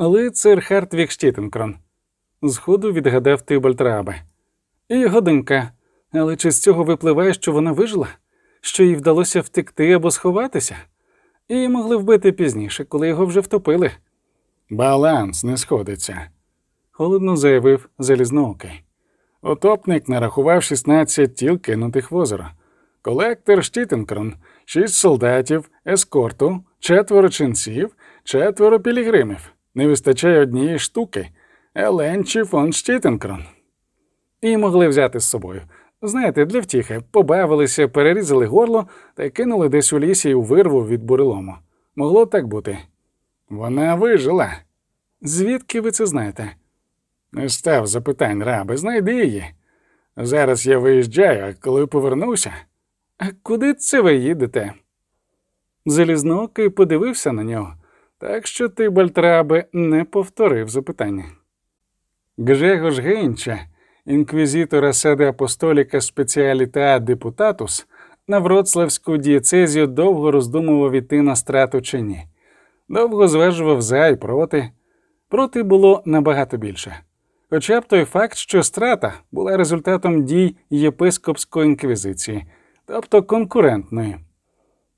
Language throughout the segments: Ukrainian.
Лицар Хартвік Штітенкрон. Зходу відгадав Тибальд Рабе. І його донька. Але чи з цього випливає, що вона вижила? Що їй вдалося втекти або сховатися? І могли вбити пізніше, коли його вже втопили. Баланс не сходиться, холодно заявив залізноокий. Утопник нарахував 16 тіл кинутих в озеро. Колектор Штітенкрон, шість солдатів, ескорту, четверо ченців, четверо пілігримів. Не вистачає однієї штуки. Еленчі фон Штітенкрон. І могли взяти з собою. Знаєте, для втіхи побавилися, перерізали горло та кинули десь у лісі у вирву від бурелому. Могло так бути. Вона вижила. Звідки ви це знаєте? Не став запитань, раби, знайди її. Зараз я виїжджаю, а коли повернуся. А куди це ви їдете? Залізноокий подивився на нього, так що ти, Бальтрабе, не повторив запитання. Гжегош Гейнча, інквізитора седе апостоліка спеціаліта депутатус, на Вроцлавську дієцезію довго роздумував іти на страту чи ні. Довго зважував за і проти. Проти було набагато більше. Хоча б той факт, що страта була результатом дій єпископської інквізиції, тобто конкурентної.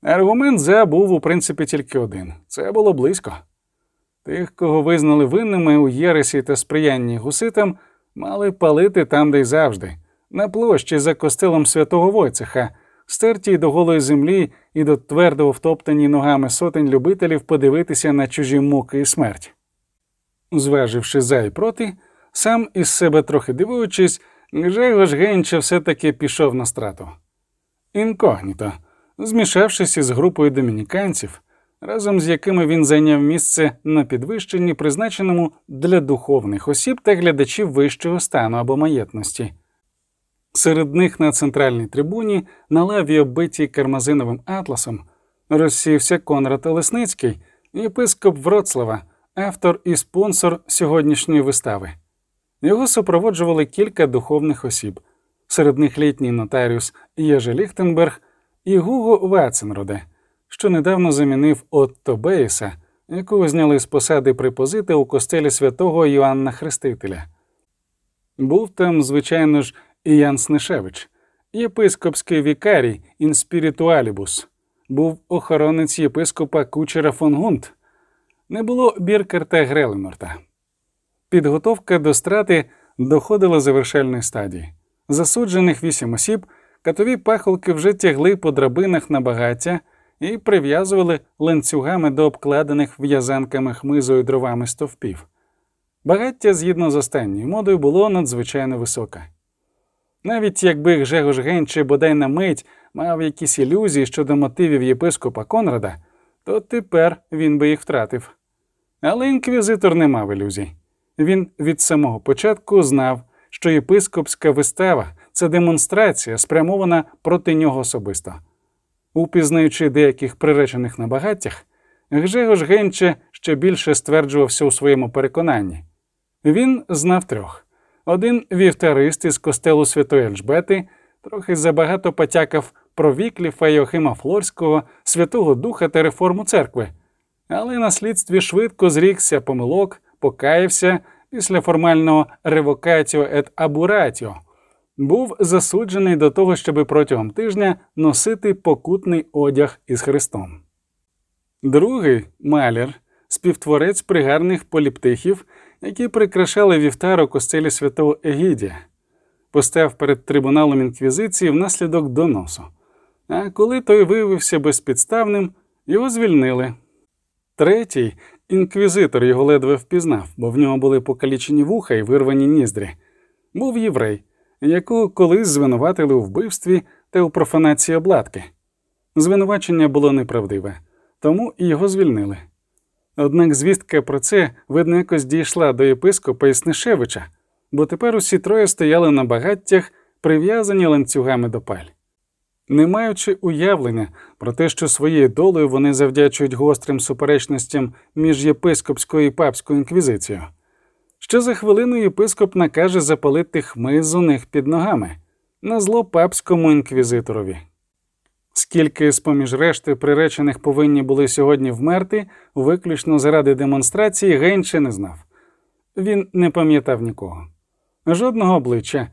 Аргумент за був у принципі тільки один це було близько. Тих, кого визнали винними у Єресі та сприянні гуситам, мали палити там, де й завжди, на площі за костелом святого Войцеха, стертій до голої землі і до твердо втоптані ногами сотень любителів подивитися на чужі муки і смерть. Зваживши за і проти, сам із себе трохи дивуючись, Гжегош Генча все-таки пішов на страту. Інкогніто, змішавшись із групою домініканців, разом з якими він зайняв місце на підвищенні, призначеному для духовних осіб та глядачів вищого стану або маєтності. Серед них на центральній трибуні, на лаві, оббитій кармазиновим атласом, розсівся Конрад Олесницький, єпископ Вроцлава, автор і спонсор сьогоднішньої вистави. Його супроводжували кілька духовних осіб, серед них літній нотаріус Єжи Ліхтенберг і Гуго Ваценроде, що недавно замінив Отто Бейса, якого зняли з посади припозита у костелі святого Йоанна Хрестителя. Був там, звичайно ж, і Ян Снишевич, єпископський вікарій інспіритуалібус, був охоронець єпископа Кучера фон Гунт, не було Біркерта Греленорта. Підготовка до страти доходила завершальної стадії. Засуджених вісім осіб катові пахолки вже тягли по драбинах на багаття і прив'язували ланцюгами до обкладених в'язанками хмизою дровами стовпів. Багаття, згідно з останньою модою, було надзвичайно високе. Навіть якби Гжегош Генче бодай на мить мав якісь ілюзії щодо мотивів єпископа Конрада, то тепер він би їх втратив. Але інквізитор не мав ілюзій. Він від самого початку знав, що єпископська вистава це демонстрація, спрямована проти нього особисто. Упізнаючи деяких приречених на багаттях, Гжегош Генче ще більше стверджувався у своєму переконанні. Він знав трьох. Один вівтарист із костелу Святої Ельжбети трохи забагато патякав про Вікліфа Йоахима Флорського, Святого Духа та реформу церкви, але на слідстві швидко зрікся помилок, покаявся після формального ревокатіо ет абуратіо, був засуджений до того, щоб протягом тижня носити покутний одяг із Христом. Другий маляр, співтворець пригарних поліптихів, які прикрашали вівтар у костелі святого Егідія, постав перед трибуналом інквізиції внаслідок доносу. А коли той виявився безпідставним, його звільнили. Третій інквізитор його ледве впізнав, бо в нього були покалічені вуха і вирвані ніздрі. Був єврей, якого колись звинуватили у вбивстві та у профанації обладки. Звинувачення було неправдиве, тому і його звільнили. Однак звістка про це, видно, якось дійшла до єпископа Існишевича, бо тепер усі троє стояли на багаттях, прив'язані ланцюгами до паль. Не маючи уявлення про те, що своєю долею вони завдячують гострим суперечностям між єпископською і папською інквізицією, що за хвилину єпископ накаже запалити хмиз у них під ногами? На зло папському інквізиторові. Скільки з поміж решти приречених повинні були сьогодні вмерти, виключно заради демонстрації, Генче не знав. Він не пам'ятав нікого, жодного обличчя,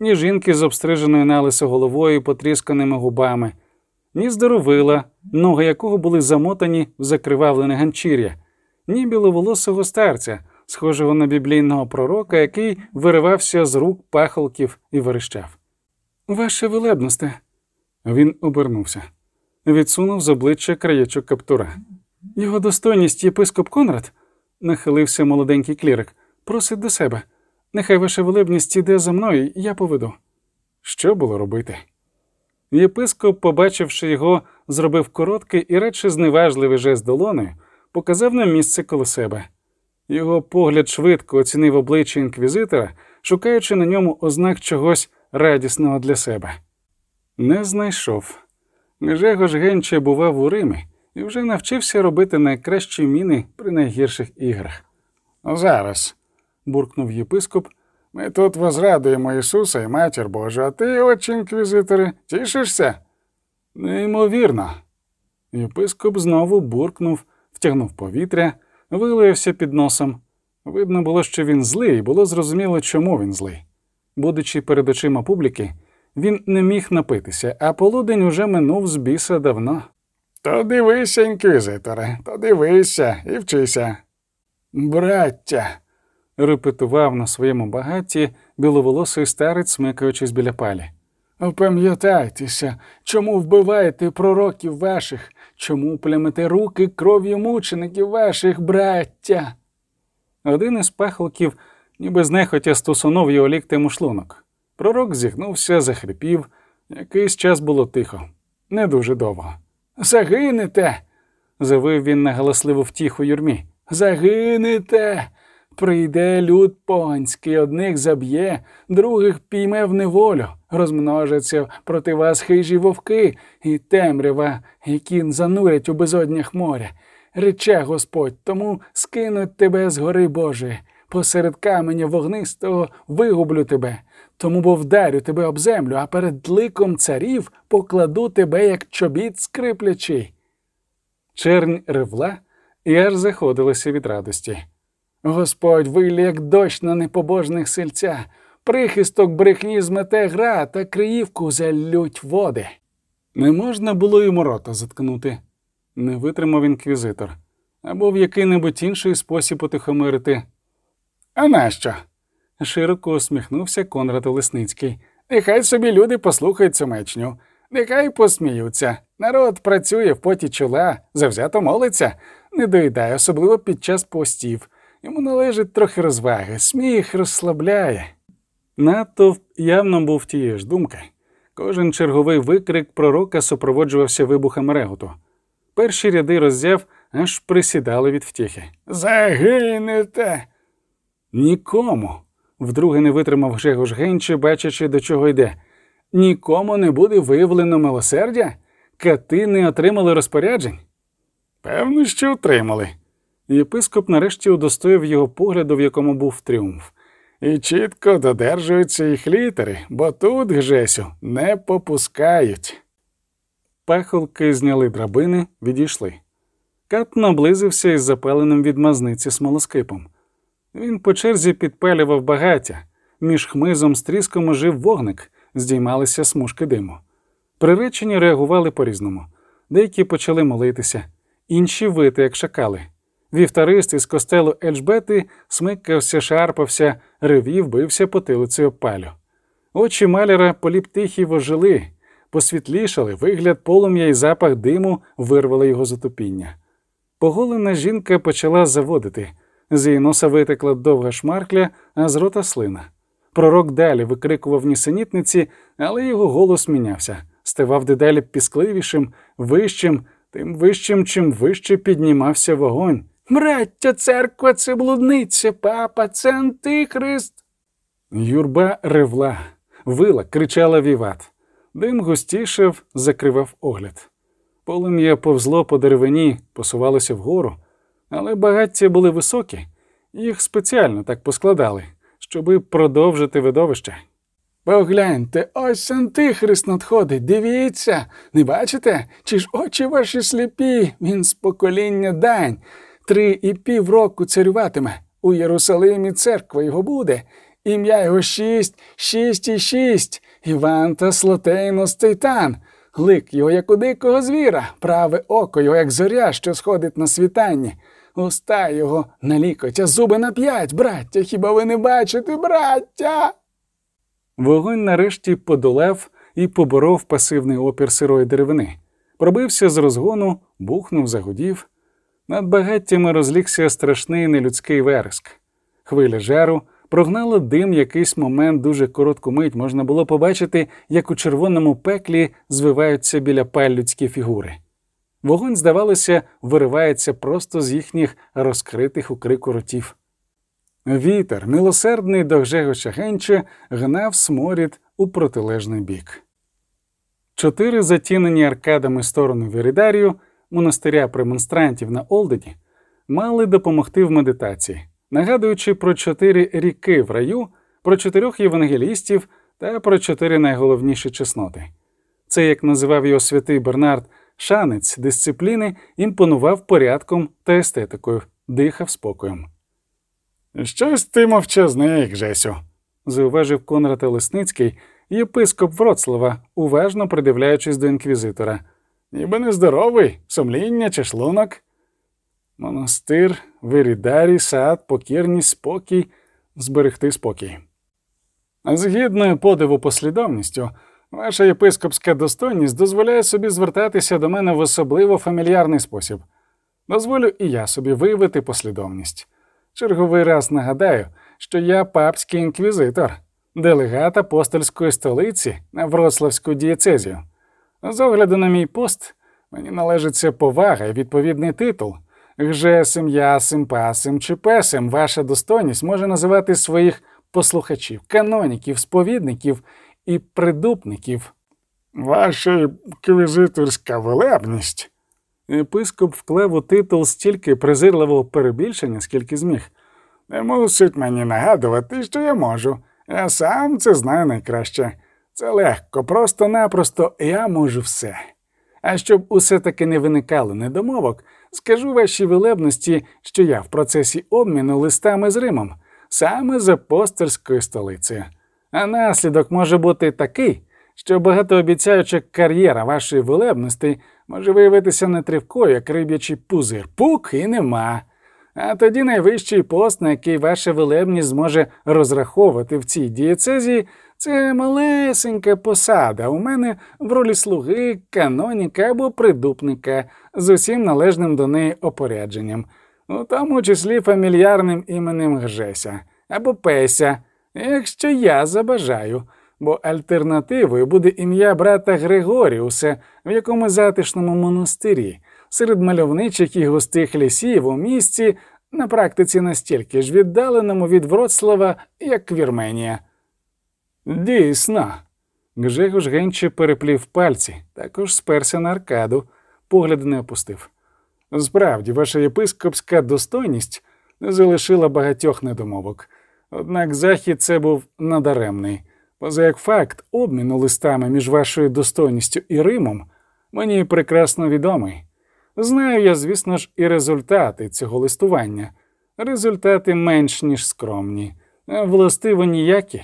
ні жінки з обстриженою налисо головою, потрісканими губами, ні здоровила, ноги якого були замотані в закривавлене ганчір'я, ні біловолосого старця, схожого на біблійного пророка, який виривався з рук пахолків і верещав. Ваше велебносте. Він обернувся, відсунув з обличчя краєчок каптура. Його достойність єпископ Конрад, нахилився молоденький клірик, просить до себе. Нехай ваша велебність іде за мною, я поведу. Що було робити? Єпископ, побачивши його, зробив короткий і радше зневажливий жест долоною, показав нам місце коло себе. Його погляд швидко оцінив обличчя інквізитора, шукаючи на ньому ознак чогось радісного для себе. Не знайшов. Гжегош Генче бував у Римі і вже навчився робити найкращі міни при найгірших іграх. Зараз, буркнув єпископ, ми тут возрадуємо Ісуса і матір Божу, а ти, отче інквізитори, тішишся? Неймовірно. Єпископ знову буркнув, втягнув повітря, вилаявся під носом. Видно було, що він злий, і було зрозуміло, чому він злий. Будучи перед очима публіки, він не міг напитися, а полудень уже минув з біса давно. То дивися, інквізиторе, то дивися і вчися. Браття. репетував на своєму багатті біловолосий старець, смикаючись біля палі. Опам'ятайтеся, чому вбиваєте пророків ваших, чому плямете руки кров'ю мучеників ваших, браття. Один із пахолків, ніби знехотя стосунув його ліктем у шлунок. Пророк зігнувся, захрипів. Якийсь час було тихо, не дуже довго. Загинете. завив він на галасливу втіху юрмі. Загинете. Прийде люд поганський, одних заб'є, других пійме в неволю, розмножаться проти вас хижі вовки і темрява, які занурять у безоднях моря. Рече Господь, тому скинуть тебе з гори Божої, посеред каменя вогнистого вигублю тебе, тому бо вдарю тебе об землю, а перед ликом царів покладу тебе, як чобіт скриплячий. Чернь ревла і аж заходилася від радості. Господь вилє, як дощ на непобожних сельця, прихисток брехні змете гра та криївку залють води. Не можна було йому рота заткнути, не витримав інквізитор, або в який-небудь інший спосіб утихомирити. А нащо? широко усміхнувся Конрад Олесницький. Нехай собі люди послухають цю нехай посміються. Народ працює в поті чола, завзято молиться, не доїдає, особливо під час постів. Йому належить трохи розваги, сміх розслабляє. Натовп явно був тієї ж думки. Кожен черговий викрик пророка супроводжувався вибухом реготу. Перші ряди роззяв аж присідали від втіхи. Загинете. Нікому. Вдруге не витримав Гжегош Генче, бачачи, до чого йде. Нікому не буде виявлено милосердя? Кати не отримали розпоряджень? Певно, що отримали. Єпископ нарешті удостоїв його погляду, в якому був тріумф. І чітко додержуються їх літери, бо тут, Гжесю, не попускають. Пахолки зняли драбини, відійшли. Кат наблизився із запаленим від мазниці смолоскипом. Він по черзі підпалював багаття, між хмизом з тріском жив вогник, здіймалися смужки диму. Приречені реагували по різному. Деякі почали молитися, інші вити, як шакали. Вівтарист із костелу Ельжбети смикався, шарпався, ревів, бився потилицею палю. Очі маляра поліп тихі вожили, посвітлішали, вигляд полум'я і запах диму вирвали його затопіння. Поголена жінка почала заводити. З її носа витекла довга шмаркля, а з рота слина. Пророк далі викрикував нісенітниці, але його голос мінявся, ставав дедалі піскливішим, вищим, тим вищим, чим вище піднімався вогонь. Браття, церква це блудниця, папа, це антихрист. Юрба ревла, вила, кричала віват. Дим густішав, закривав огляд. Полум'я повзло по деревині, посувалося вгору, але багаття були високі, їх спеціально так поскладали, щоби продовжити видовище. Погляньте, ось антихрист надходить. Дивіться, не бачите? Чи ж очі ваші сліпі? Він з покоління дань. Три і пів року царюватиме. У Єрусалимі церква його буде. Ім'я його шість, шість і шість. Іван та Слотейнос Титан. Лик його, як у дикого звіра, праве око його, як зоря, що сходить на світанні. Уста його на лікоть, а зуби на п'ять, браття. Хіба ви не бачите, браття? Вогонь нарешті подолав і поборов пасивний опір сирої деревини, пробився з розгону, бухнув, загудів. Над багаттями розлігся страшний нелюдський вереск. Хвиля жару прогнала дим якийсь момент дуже коротку мить можна було побачити, як у червоному пеклі звиваються біля паль людські фігури. Вогонь, здавалося, виривається просто з їхніх розкритих у крику ротів. Вітер, милосердний до Гжегоча Генча, гнав сморід у протилежний бік. Чотири затінені аркадами сторони Вірідарію, монастиря премонстрантів на Олдені, мали допомогти в медитації, нагадуючи про чотири ріки в раю, про чотирьох євангелістів та про чотири найголовніші чесноти. Це, як називав його святий Бернард, шанець дисципліни імпонував порядком та естетикою, дихав спокоєм. Щось ти мовчазний, Гжесю, зауважив Конрад Лесницький, єпископ Вроцлава, уважно придивляючись до інквізитора. Ніби нездоровий, сумління чи шлунок. Монастир, вирідарій, сад, покірність, спокій, зберегти спокій. Згідною подиву послідовністю, ваша єпископська достойність дозволяє собі звертатися до мене в особливо фамільярний спосіб. Дозволю і я собі виявити послідовність. Черговий раз нагадаю, що я папський інквізитор, делегат апостольської столиці на Вроцлавську дієцезію. З огляду на мій пост, мені належиться повага і відповідний титул. Гжесим, ясим, пасим чи песим ваша достойність може називати своїх послухачів, каноніків, сповідників і придупників. Ваша інквізиторська велебність. Епископ вклав у титул стільки презирливого перебільшення, скільки зміг. Не мусить мені нагадувати, що я можу. Я сам це знаю найкраще. Це легко, просто-напросто я можу все. А щоб усе таки не виникало недомовок, скажу вашій велебності, що я в процесі обміну листами з Римом, саме з апостольською столицею. А наслідок може бути такий, що багатообіцяюча кар'єра вашої велебності може виявитися нетривкою, як риб'ячий пузир, пук і нема. А тоді найвищий пост, на який ваша велебність зможе розраховувати в цій дієцезії, це малесенька посада у мене в ролі слуги, каноніка або придупника з усім належним до неї опорядженням, у тому числі фамільярним іменем Гжеся або Песя, якщо я забажаю бо альтернативою буде ім'я брата Григоріуса в якомусь затишному монастирі, серед мальовничих і густих лісів у місці, на практиці настільки ж віддаленому від Вроцлава, як Вірменія. Дійсно. Гжегош Генче переплів пальці, також сперся на аркаду, погляд не опустив. Справді, ваша єпископська достойність не залишила багатьох недомовок, однак захід це був надаремний. Поза як факт обміну листами між вашою достойністю і Римом мені прекрасно відомий. Знаю я, звісно ж, і результати цього листування. Результати менш ніж скромні, властиво ніякі.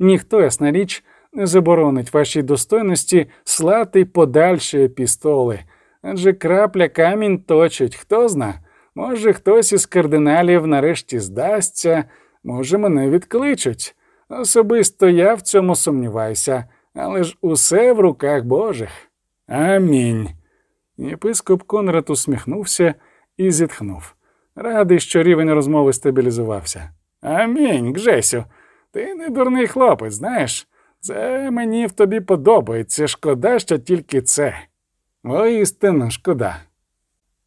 Ніхто, ясна річ, не заборонить вашій достойності слати подальші епістоли, адже крапля камінь точить, хто зна, може, хтось із кардиналів нарешті здасться, може, мене відкличуть. Особисто я в цьому сумніваюся, але ж усе в руках Божих. Амінь. Єпископ Конрад усміхнувся і зітхнув. Радий, що рівень розмови стабілізувався. Амінь, Гжесю, ти не дурний хлопець, знаєш. Це мені в тобі подобається. Шкода, що тільки це. Воістину шкода.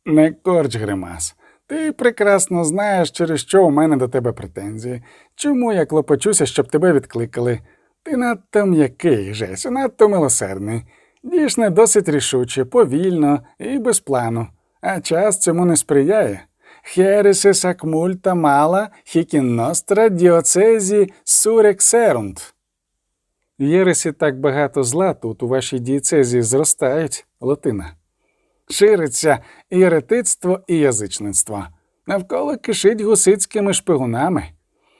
Не корч, Гримас. Ти прекрасно знаєш, через що у мене до тебе претензії. Чому я клопочуся, щоб тебе відкликали? Ти надто м'який, Жесю, надто милосердний. Діж не досить рішуче, повільно і без плану, а час цьому не сприяє. Хересе сакмульта мала хікінностра діоцезі сурексерунт. Єресі так багато зла тут у вашій дієцезі зростають, Латина. Шириться і і язичництво. Навколо кишить гусицькими шпигунами.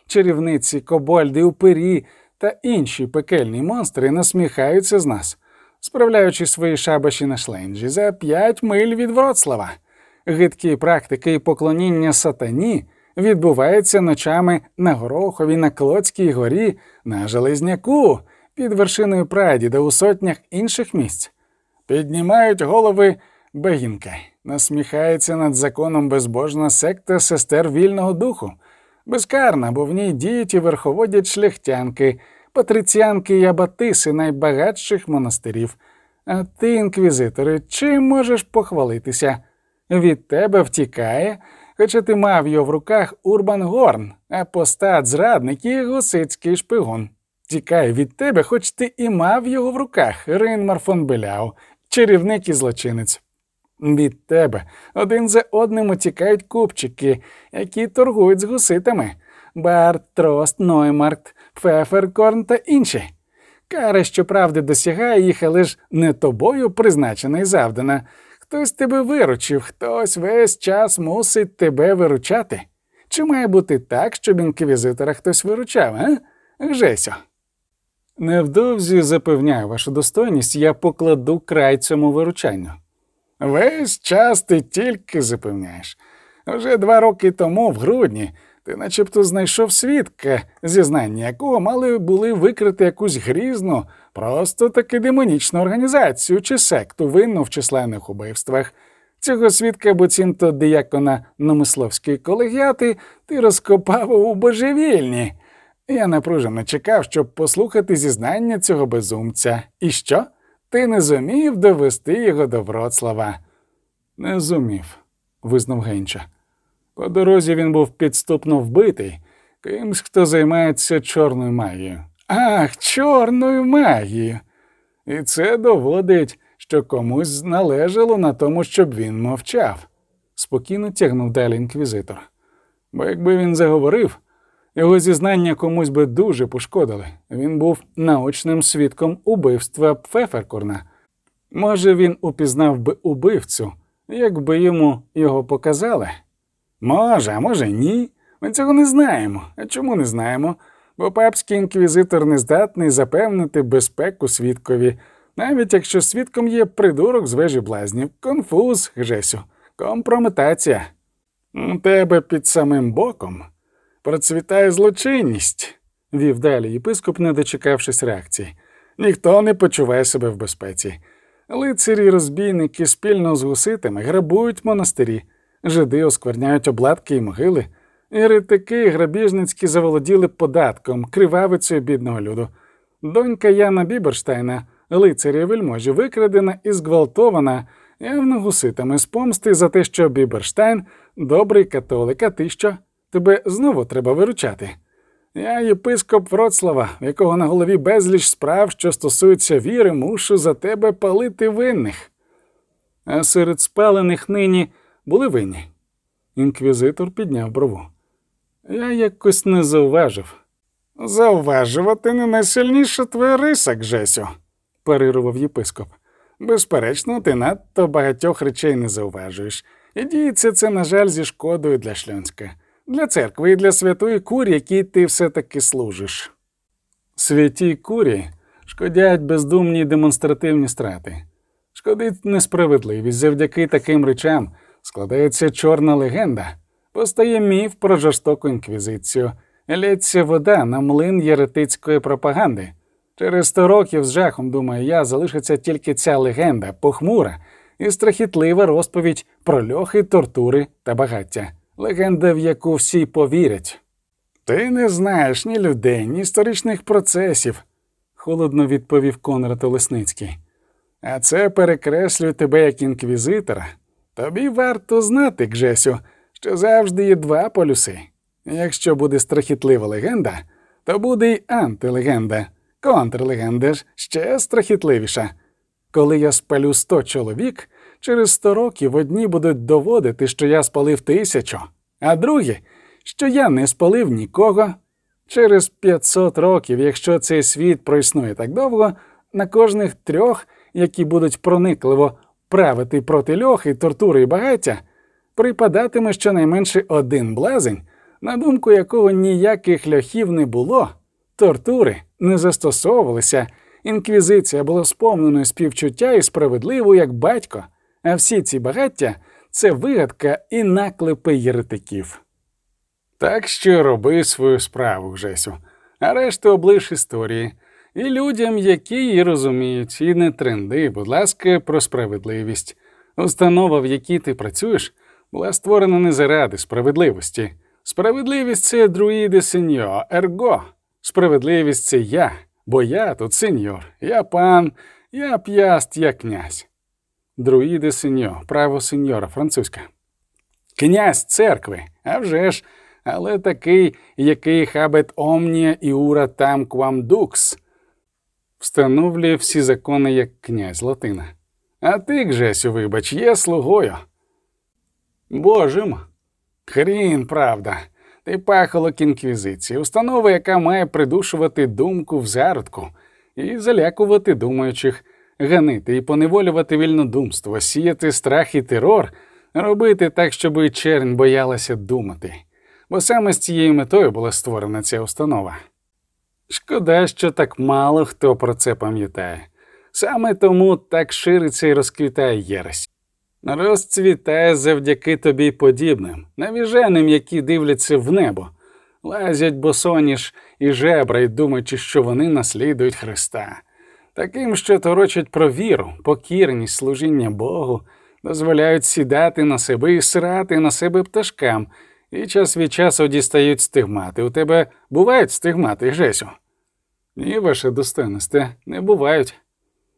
Чарівниці, кобольди, упирі та інші пекельні монстри насміхаються з нас, справляючи свої шабаші на шленджі за п'ять миль від Вроцлава. Гидкі практики і поклоніння сатані відбуваються ночами на Горохові, на Клоцькій горі, на Железняку, під вершиною прадіда у сотнях інших місць. Піднімають голови бегінки, насміхається над законом безбожна секта сестер вільного духу. Безкарна, бо в ній діють і верховодять шляхтянки, патриціянки і абатиси найбагатших монастирів. А ти, інквізитори, чим можеш похвалитися? Від тебе втікає, хоча ти мав його в руках Урбан Горн, апостат зрадник і гусицький шпигун. Тікає від тебе, хоч ти і мав його в руках, Рейнмар фон Беляу, чарівник і злочинець. Від тебе один за одним утікають купчики, які торгують з гуситами Барт, Трост, Ноймарт, Пфеферкорн та інші. Кара, щоправди, досягає їх, але ж не тобою призначена і завдана. Хтось тебе виручив, хтось весь час мусить тебе виручати. Чи має бути так, щоб інквізитора хтось виручав, а? Гжесю. Невдовзі запевняю вашу достойність, я покладу край цьому виручанню. Весь час ти тільки запевняєш. Вже два роки тому, в грудні, ти начебто знайшов свідка, зізнання якого мали були викрити якусь грізну, просто таки демонічну організацію чи секту винну в численних убивствах. Цього свідка, буцімто диякона Номисловської колегіати, ти розкопав у божевільні. Я напружено чекав, щоб послухати зізнання цього безумця. І що? Ти не зумів довести його до Вроцлава. Не зумів, визнав Генча. По дорозі він був підступно вбитий кимсь, хто займається чорною магією. Ах, чорною магією. І це доводить, що комусь належало на тому, щоб він мовчав, спокійно тягнув далі інквізитор. Бо якби він заговорив, його зізнання комусь би дуже пошкодили. Він був наочним свідком убивства Пфеферкорна. Може, він упізнав би убивцю, якби йому його показали. Може, а може, ні. Ми цього не знаємо. А чому не знаємо? Бо папський інквізитор не здатний запевнити безпеку свідкові, навіть якщо свідком є придурок з вежі блазнів, конфуз, Гжесю, компрометація. У тебе під самим боком процвітає злочинність, вів далі єпископ, не дочекавшись реакції. Ніхто не почуває себе в безпеці. Лицарі, розбійники спільно з гуситами грабують монастирі, жиди оскверняють обладки і могили, еретики грабіжницькі заволоділи податком, кривавицею бідного люду. Донька Яна Біберштайна, лицаря вельможі, викрадена і зґвалтована, явно гуситами з помсти за те, що Біберштайн добрий католик, а ти що? Тебе знову треба виручати. Я єпископ Вроцлава, в якого на голові безліч справ, що стосуються віри, мушу за тебе палити винних. А серед спалених нині були винні. Інквізитор підняв брову. Я якось не зауважив. Зауважувати не найсильніша твоя риса, Гжесю, парирував єпископ. Безперечно, ти надто багатьох речей не зауважуєш, і діється це, на жаль, зі шкодою для Шльонська, для церкви і для святої курі, якій ти все-таки служиш. Святій курі шкодять бездумні демонстративні страти. Шкодить несправедливість. Завдяки таким речам складається чорна легенда, постає міф про жорстоку інквізицію, лється вода на млин єретицької пропаганди. Через сто років з жахом, думаю я, залишиться тільки ця легенда, похмура і страхітлива розповідь про льохи, тортури та багаття, легенда, в яку всі повірять. Ти не знаєш ні людей, ні історичних процесів, холодно відповів Конрад Олесницький. А це перекреслює тебе як інквізитора. Тобі варто знати, Гжесю, що завжди є два полюси. Якщо буде страхітлива легенда, то буде й антилегенда, контрлегенда ж ще страхітливіша. Коли я спалю сто чоловік, через сто років одні будуть доводити, що я спалив тисячу, а другі, що я не спалив нікого. Через 500 років, якщо цей світ проіснує так довго, на кожних трьох, які будуть проникливо правити проти льохи, тортури і багаття, припадатиме щонайменше один блазень, на думку якого ніяких льохів не було, тортури не застосовувалися, інквізиція була сповненою співчуття і справедливою як батько, а всі ці багаття це вигадка і наклепи єретиків. Так що роби свою справу, Жесю, а решту облиш історії. І людям, які її розуміють, і не тренди, будь ласка, про справедливість. Установа, в якій ти працюєш, була створена не заради справедливості. Справедливість це друїди сеньо, ерго. Справедливість це я, бо я тут сеньор, я пан, я п'яст, я князь. Друїди сеньо, право сеньора, французька. Князь церкви, а вже ж, але такий, який хабет омнія іура там квам дукс. Встановлює всі закони як князь Латина. А ти, Гжесю, вибач, є слугою. Божим. Хрін, правда. Ти пахолок інквізиції, установа, яка має придушувати думку в зародку і залякувати думаючих, ганити і поневолювати вільнодумство, сіяти страх і терор, робити так, щоб чернь боялася думати. Бо саме з цією метою була створена ця установа. Шкода, що так мало хто про це пам'ятає. Саме тому так шириться і розквітає єресь. Розцвітає завдяки тобі подібним, навіженим, які дивляться в небо, лазять босоніж і жебра, й думаючи, що вони наслідують Христа, таким, що торочать про віру, покірність, служіння Богу, дозволяють сідати на себе і срати на себе пташкам, і час від часу дістають стигмати. У тебе бувають стигмати, Жесю? Ні, ваше достойносте, не бувають.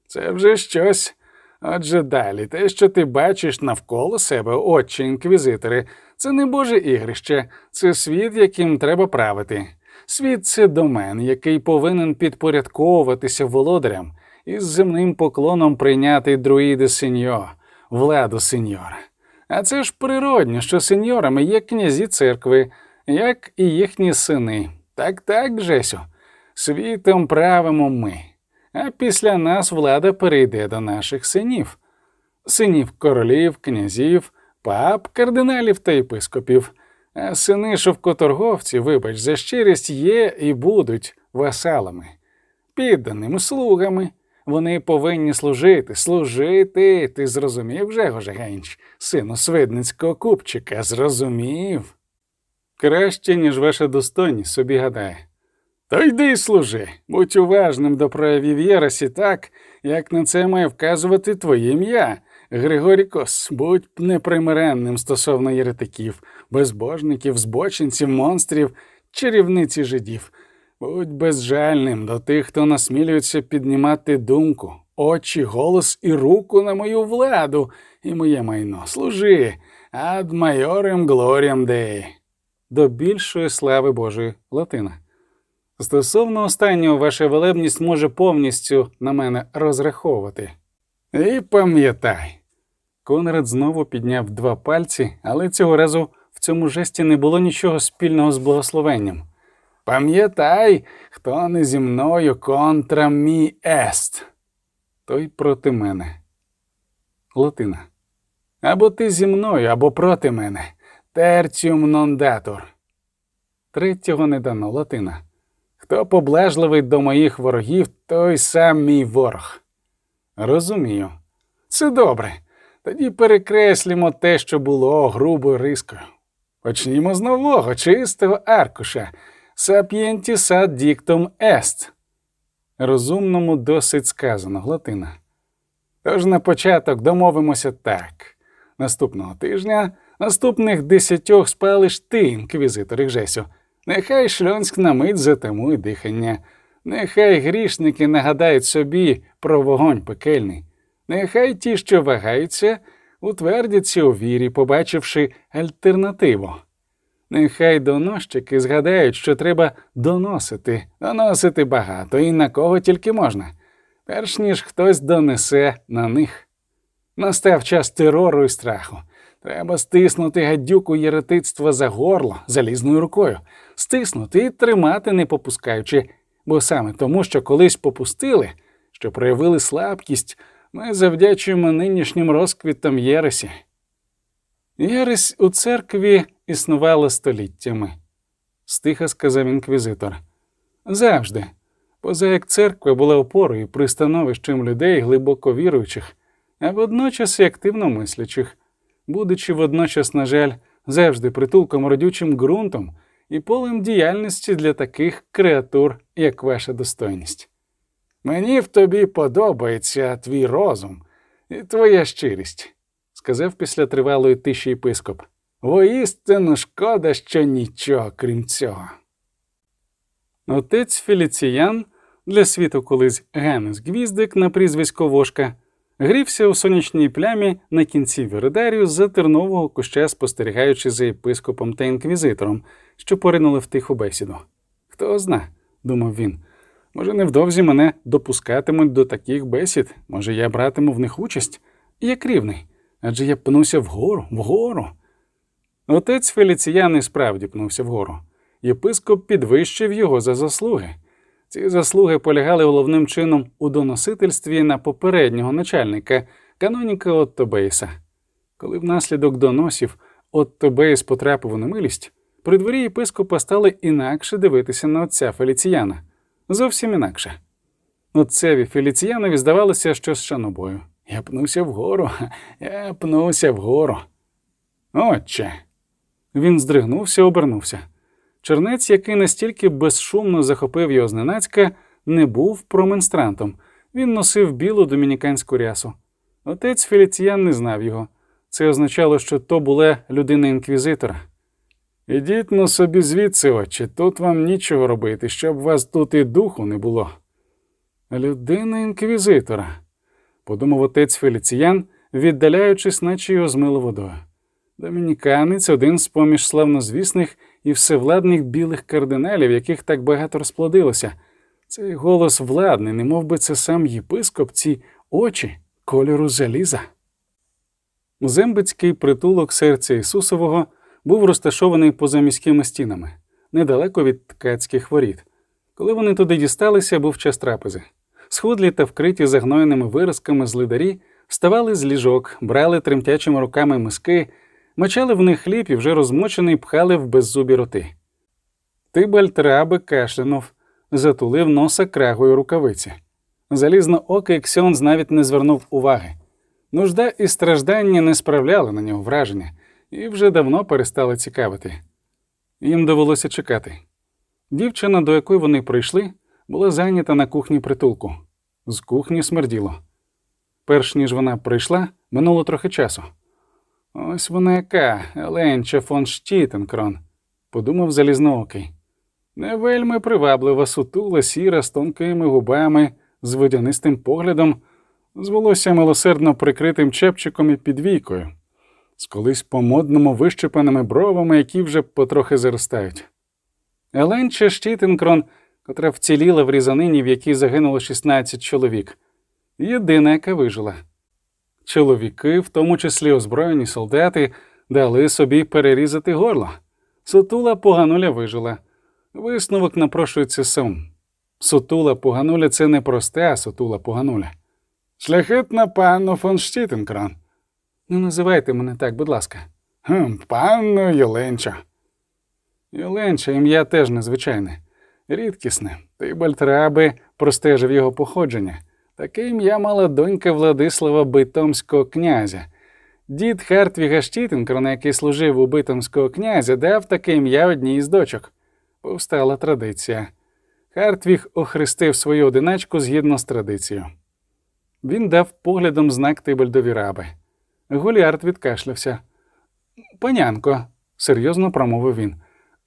Це вже щось. Отже далі, те, що ти бачиш навколо себе, отче інквізитори, це не Боже ігрище, це світ, яким треба правити. Світ це домен, який повинен підпорядковуватися володарям і з земним поклоном прийняти друїди сеньо, владу сеньора. А це ж природньо, що сеньорами є князі церкви, як і їхні сини. Так так, Жесю, світом правимо ми а після нас влада перейде до наших синів, синів королів, князів, пап, кардиналів та єпископів, а сини шовкоторговців, вибач, за щирість є і будуть васалами, підданими слугами. Вони повинні служити, служити. Ти зрозумів, Жегоже Генч, сину свидницького купчика, зрозумів? Краще, ніж ваша достойність собі гадає. То йди служи, будь уважним до проявів Єресі так, як на це має вказувати твоє ім'я. Григорікос, будь непримиренним стосовно єретиків, безбожників, збочинців, монстрів, чарівниці жидів. Будь безжальним до тих, хто насмілюється піднімати думку, очі, голос і руку на мою владу і моє майно. Служи ад майорем глоріям деї. До більшої слави Божої Латина. Стосовно останнього, ваша велебність може повністю на мене розраховувати. І пам'ятай. Конрад знову підняв два пальці, але цього разу в цьому жесті не було нічого спільного з благословенням. Пам'ятай, хто не зі мною контра мі ест. Той проти мене. Латина. Або ти зі мною, або проти мене. Терціум нондатор. Третього не дано Латина. Хто поблажливий до моїх ворогів, той сам мій ворог. Розумію. Це добре. Тоді перекреслімо те, що було грубою рискою. Почнімо з нового, чистого аркуша. Сап'єнтіс ад діктум ест. Розумному досить сказано, Латина. Тож на початок домовимося так. Наступного тижня, наступних десятьох спалиш ти, інквізитор Жесю. Нехай шльонськ на мить затамує дихання, нехай грішники нагадають собі про вогонь пекельний, нехай ті, що вагаються, утвердяться у вірі, побачивши альтернативу. Нехай доносчики згадають, що треба доносити, доносити багато і на кого тільки можна, перш ніж хтось донесе на них. Настав час терору і страху. Треба стиснути гадюку єретицтва за горло залізною рукою, стиснути і тримати, не попускаючи, бо саме тому, що колись попустили, що проявили слабкість, ми завдячуємо нинішнім розквітам Єресі. Єресь у церкві існувала століттями, стиха сказав інквізитор. Завжди, поза як церква була опорою і пристановищем людей глибоко віруючих, а водночас і активно мислячих, будучи водночас, на жаль, завжди притулком родючим ґрунтом і полем діяльності для таких креатур, як ваша достойність. Мені в тобі подобається твій розум і твоя щирість, сказав після тривалої тиші єпископ. Воістину шкода, що нічого крім цього. Отець Феліціян, для світу колись Ганес Гвіздик на прізвисько Вошка, грівся у сонячній плямі на кінці Веридарію за тернового куща, спостерігаючи за єпископом та інквізитором, що поринули в тиху бесіду. Хто зна, думав він. Може, невдовзі мене допускатимуть до таких бесід, може, я братиму в них участь, як рівний, адже я пнуся вгору, вгору. Отець Феліціян і справді пнувся вгору. Єпископ підвищив його за заслуги. Ці заслуги полягали головним чином у доносительстві на попереднього начальника, каноніка Отто Бейса. Коли внаслідок доносів Отто Бейс потрапив у немилість, при дворі єпископа стали інакше дивитися на отця Феліціяна. Зовсім інакше. Отцеві Феліціянові здавалося, що з шанобою. Я пнуся вгору, я пнуся вгору. Отче. Він здригнувся, обернувся. Чернець, який настільки безшумно захопив його зненацька, не був променстрантом. Він носив білу домініканську рясу. Отець Феліціян не знав його. Це означало, що то була людина інквізитора. Ідіть на собі звідси, отче, тут вам нічого робити, щоб вас тут і духу не було. Людина інквізитора, подумав отець Феліціян, віддаляючись, наче його змило водою. Домініканець один з поміж славнозвісних і всевладних білих кардиналів, яких так багато розплодилося. Цей голос владний, немов би це сам єпископ, ці очі кольору заліза. Зембицький притулок серця Ісусового був розташований поза міськими стінами, недалеко від ткацьких воріт. Коли вони туди дісталися, був час трапези. Сходлі та вкриті загноєними виразками злидарі вставали з ліжок, брали тремтячими руками миски, мочали в них хліб і вже розмочений пхали в беззубі роти. Тибальт раби кашлянув, затулив носа крагою рукавиці. Залізно окий Ксьонз навіть не звернув уваги. Нужда і страждання не справляли на нього враження і вже давно перестали цікавити. Їм довелося чекати. Дівчина, до якої вони прийшли, була зайнята на кухні притулку. З кухні смерділо. Перш ніж вона прийшла, минуло трохи часу. Ось вона яка, Еленча фон Штітенкрон, подумав залізноокий. Не вельми приваблива сутула, сіра з тонкими губами, з водянистим поглядом, з волоссям милосердно прикритим чепчиком і підвійкою, з колись по-модному вищепаними бровами, які вже потрохи заростають. Еленча Штітенкрон, котра вціліла в різанині, в якій загинуло 16 чоловік, єдина, яка вижила. Чоловіки, в тому числі озброєні солдати, дали собі перерізати горло. Сутула погануля вижила. Висновок напрошується сам. Сутула погануля це не просте, а сутула погануля. Шляхетна панно фон Штітенкран. Не називайте мене так, будь ласка. Хм, Панно Йоленча. Йоленча ім'я теж незвичайне, рідкісне. Ти Бальтраби простежив його походження. Таке ім'я мала донька Владислава Битомського князя. Дід Хартвіга Штітенкрона, який служив у Битомського князя, дав таке ім'я одній із дочок. Повстала традиція. Хартвіг охрестив свою одиначку згідно з традицією. Він дав поглядом знак Тибальдові раби. Голіард відкашлявся. Панянко, серйозно промовив він.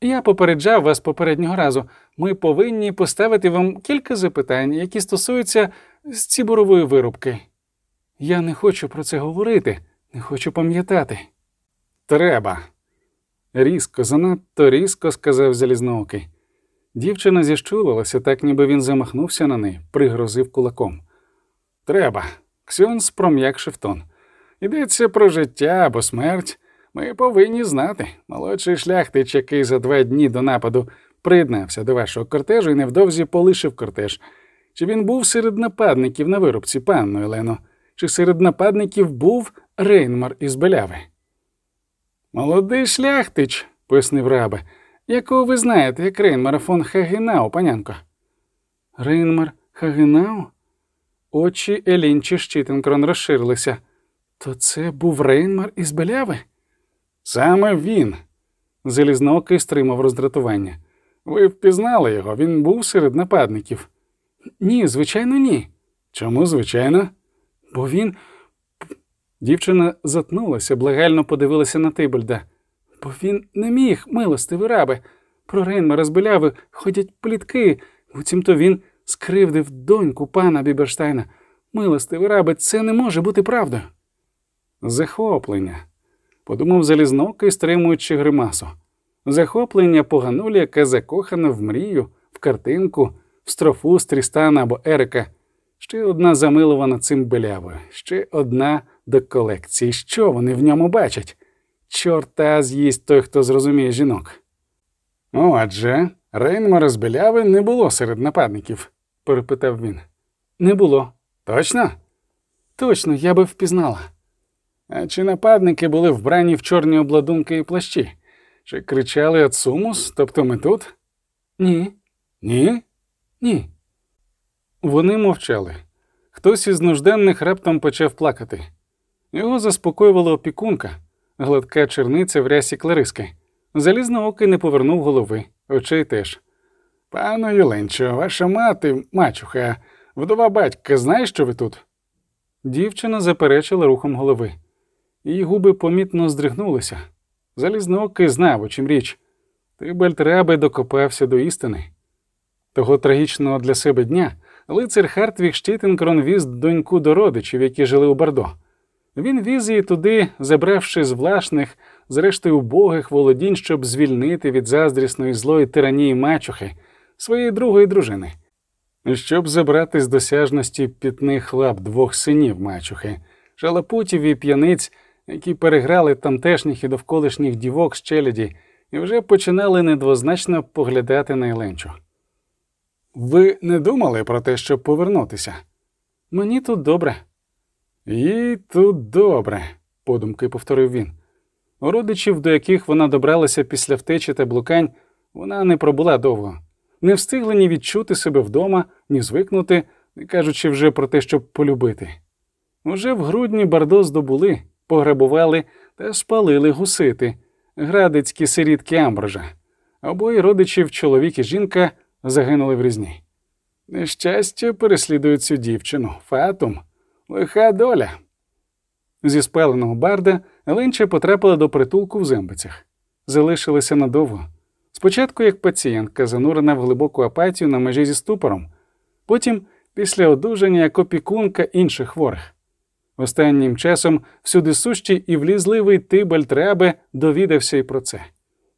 Я попереджав вас попереднього разу. Ми повинні поставити вам кілька запитань, які стосуються ціборової вирубки. Я не хочу про це говорити, не хочу пам'ятати. Треба. Різко, занадто різко сказав залізноокий. Дівчина зіщулилася, так ніби він замахнувся на неї, пригрозив кулаком. Треба. Ксьон спром'якшив тон. Йдеться про життя або смерть, Ми повинні знати. Молодший шляхтич, який за два дні до нападу приєднався до вашого кортежу і невдовзі полишив кортеж. Чи він був серед нападників на виробці, панно Елено? Чи серед нападників був Рейнмар із Беляви? Молодий шляхтич, пояснив раби, якого ви знаєте, як Рейнмара фон Хагенау, панянко. Рейнмар Хагенау? Очі Елінчі Щитенкрон розширилися. То це був Рейнмар із Беляви? Саме він. Залізноокий стримав роздратування. Ви впізнали його, він був серед нападників. Ні, звичайно, ні. Чому, звичайно? Бо він. Дівчина затнулася, благально подивилася на Тибальда. Бо він не міг, милостивий рабе. Про Рейнмара з Беляви ходять плітки, буцімто він скривдив доньку пана Біберштайна. Милостивий рабе, це не може бути правдою. Захоплення, подумав залізнокий, стримуючи гримасу. Захоплення поганулі, яке закохана в мрію, в картинку, строфу з Трістана або Ерика. Ще одна замилована цим белявою, ще одна до колекції. Що вони в ньому бачать? Чорта з'їсть той, хто зрозуміє жінок. Отже, Рейнмара з Беляви не було серед нападників, перепитав він. Не було. Точно? Точно, я би впізнала. А чи нападники були вбрані в чорні обладунки і плащі? Чи кричали Ацумус, тобто ми тут? Ні. Ні? Ні. Вони мовчали. Хтось із нужденних раптом почав плакати. Його заспокоювала опікунка, гладка черниця в рясі Клариски. Залізноокий не повернув голови, очей теж. Пану Юленчо, ваша мати, мачуха, вдова батька, знає, що ви тут? Дівчина заперечила рухом голови. Її губи помітно здригнулися. Залізноокий знав, у чим річ. Тибальт Раби докопався до істини. Того трагічного для себе дня лицар Хартвіг Штітенкрон віз доньку до родичів, які жили у Бордо. Він віз її туди, забравши з влашних, зрештою убогих володінь, щоб звільнити від заздрісної злої тиранії мачухи, своєї другої дружини, щоб забрати з досяжності пітних лап двох синів мачухи, шалапутів і п'яниць, які переграли тамтешніх і довколишніх дівок з челяді і вже починали недвозначно поглядати на Еленчу. Ви не думали про те, щоб повернутися? Мені тут добре. Їй тут добре, подумки повторив він. У родичів, до яких вона добралася після втечі та блукань, вона не пробула довго, не встигла ні відчути себе вдома, ні звикнути, не кажучи вже про те, щоб полюбити. Уже в грудні Бардо здобули, пограбували та спалили гусити, градицькі сирітки Амброжа. Обоє родичів, чоловік і жінка, загинули в різні. Нещастя переслідує цю дівчину, фатум, лиха доля. Зі спаленого барда Ленча потрапила до притулку в зембицях. Залишилася надовго. Спочатку як пацієнтка, занурена в глибоку апатію на межі зі ступором, потім після одужання як опікунка інших хворих. Останнім часом всюди сущий і влізливий Тибальт Рабе довідався і про це.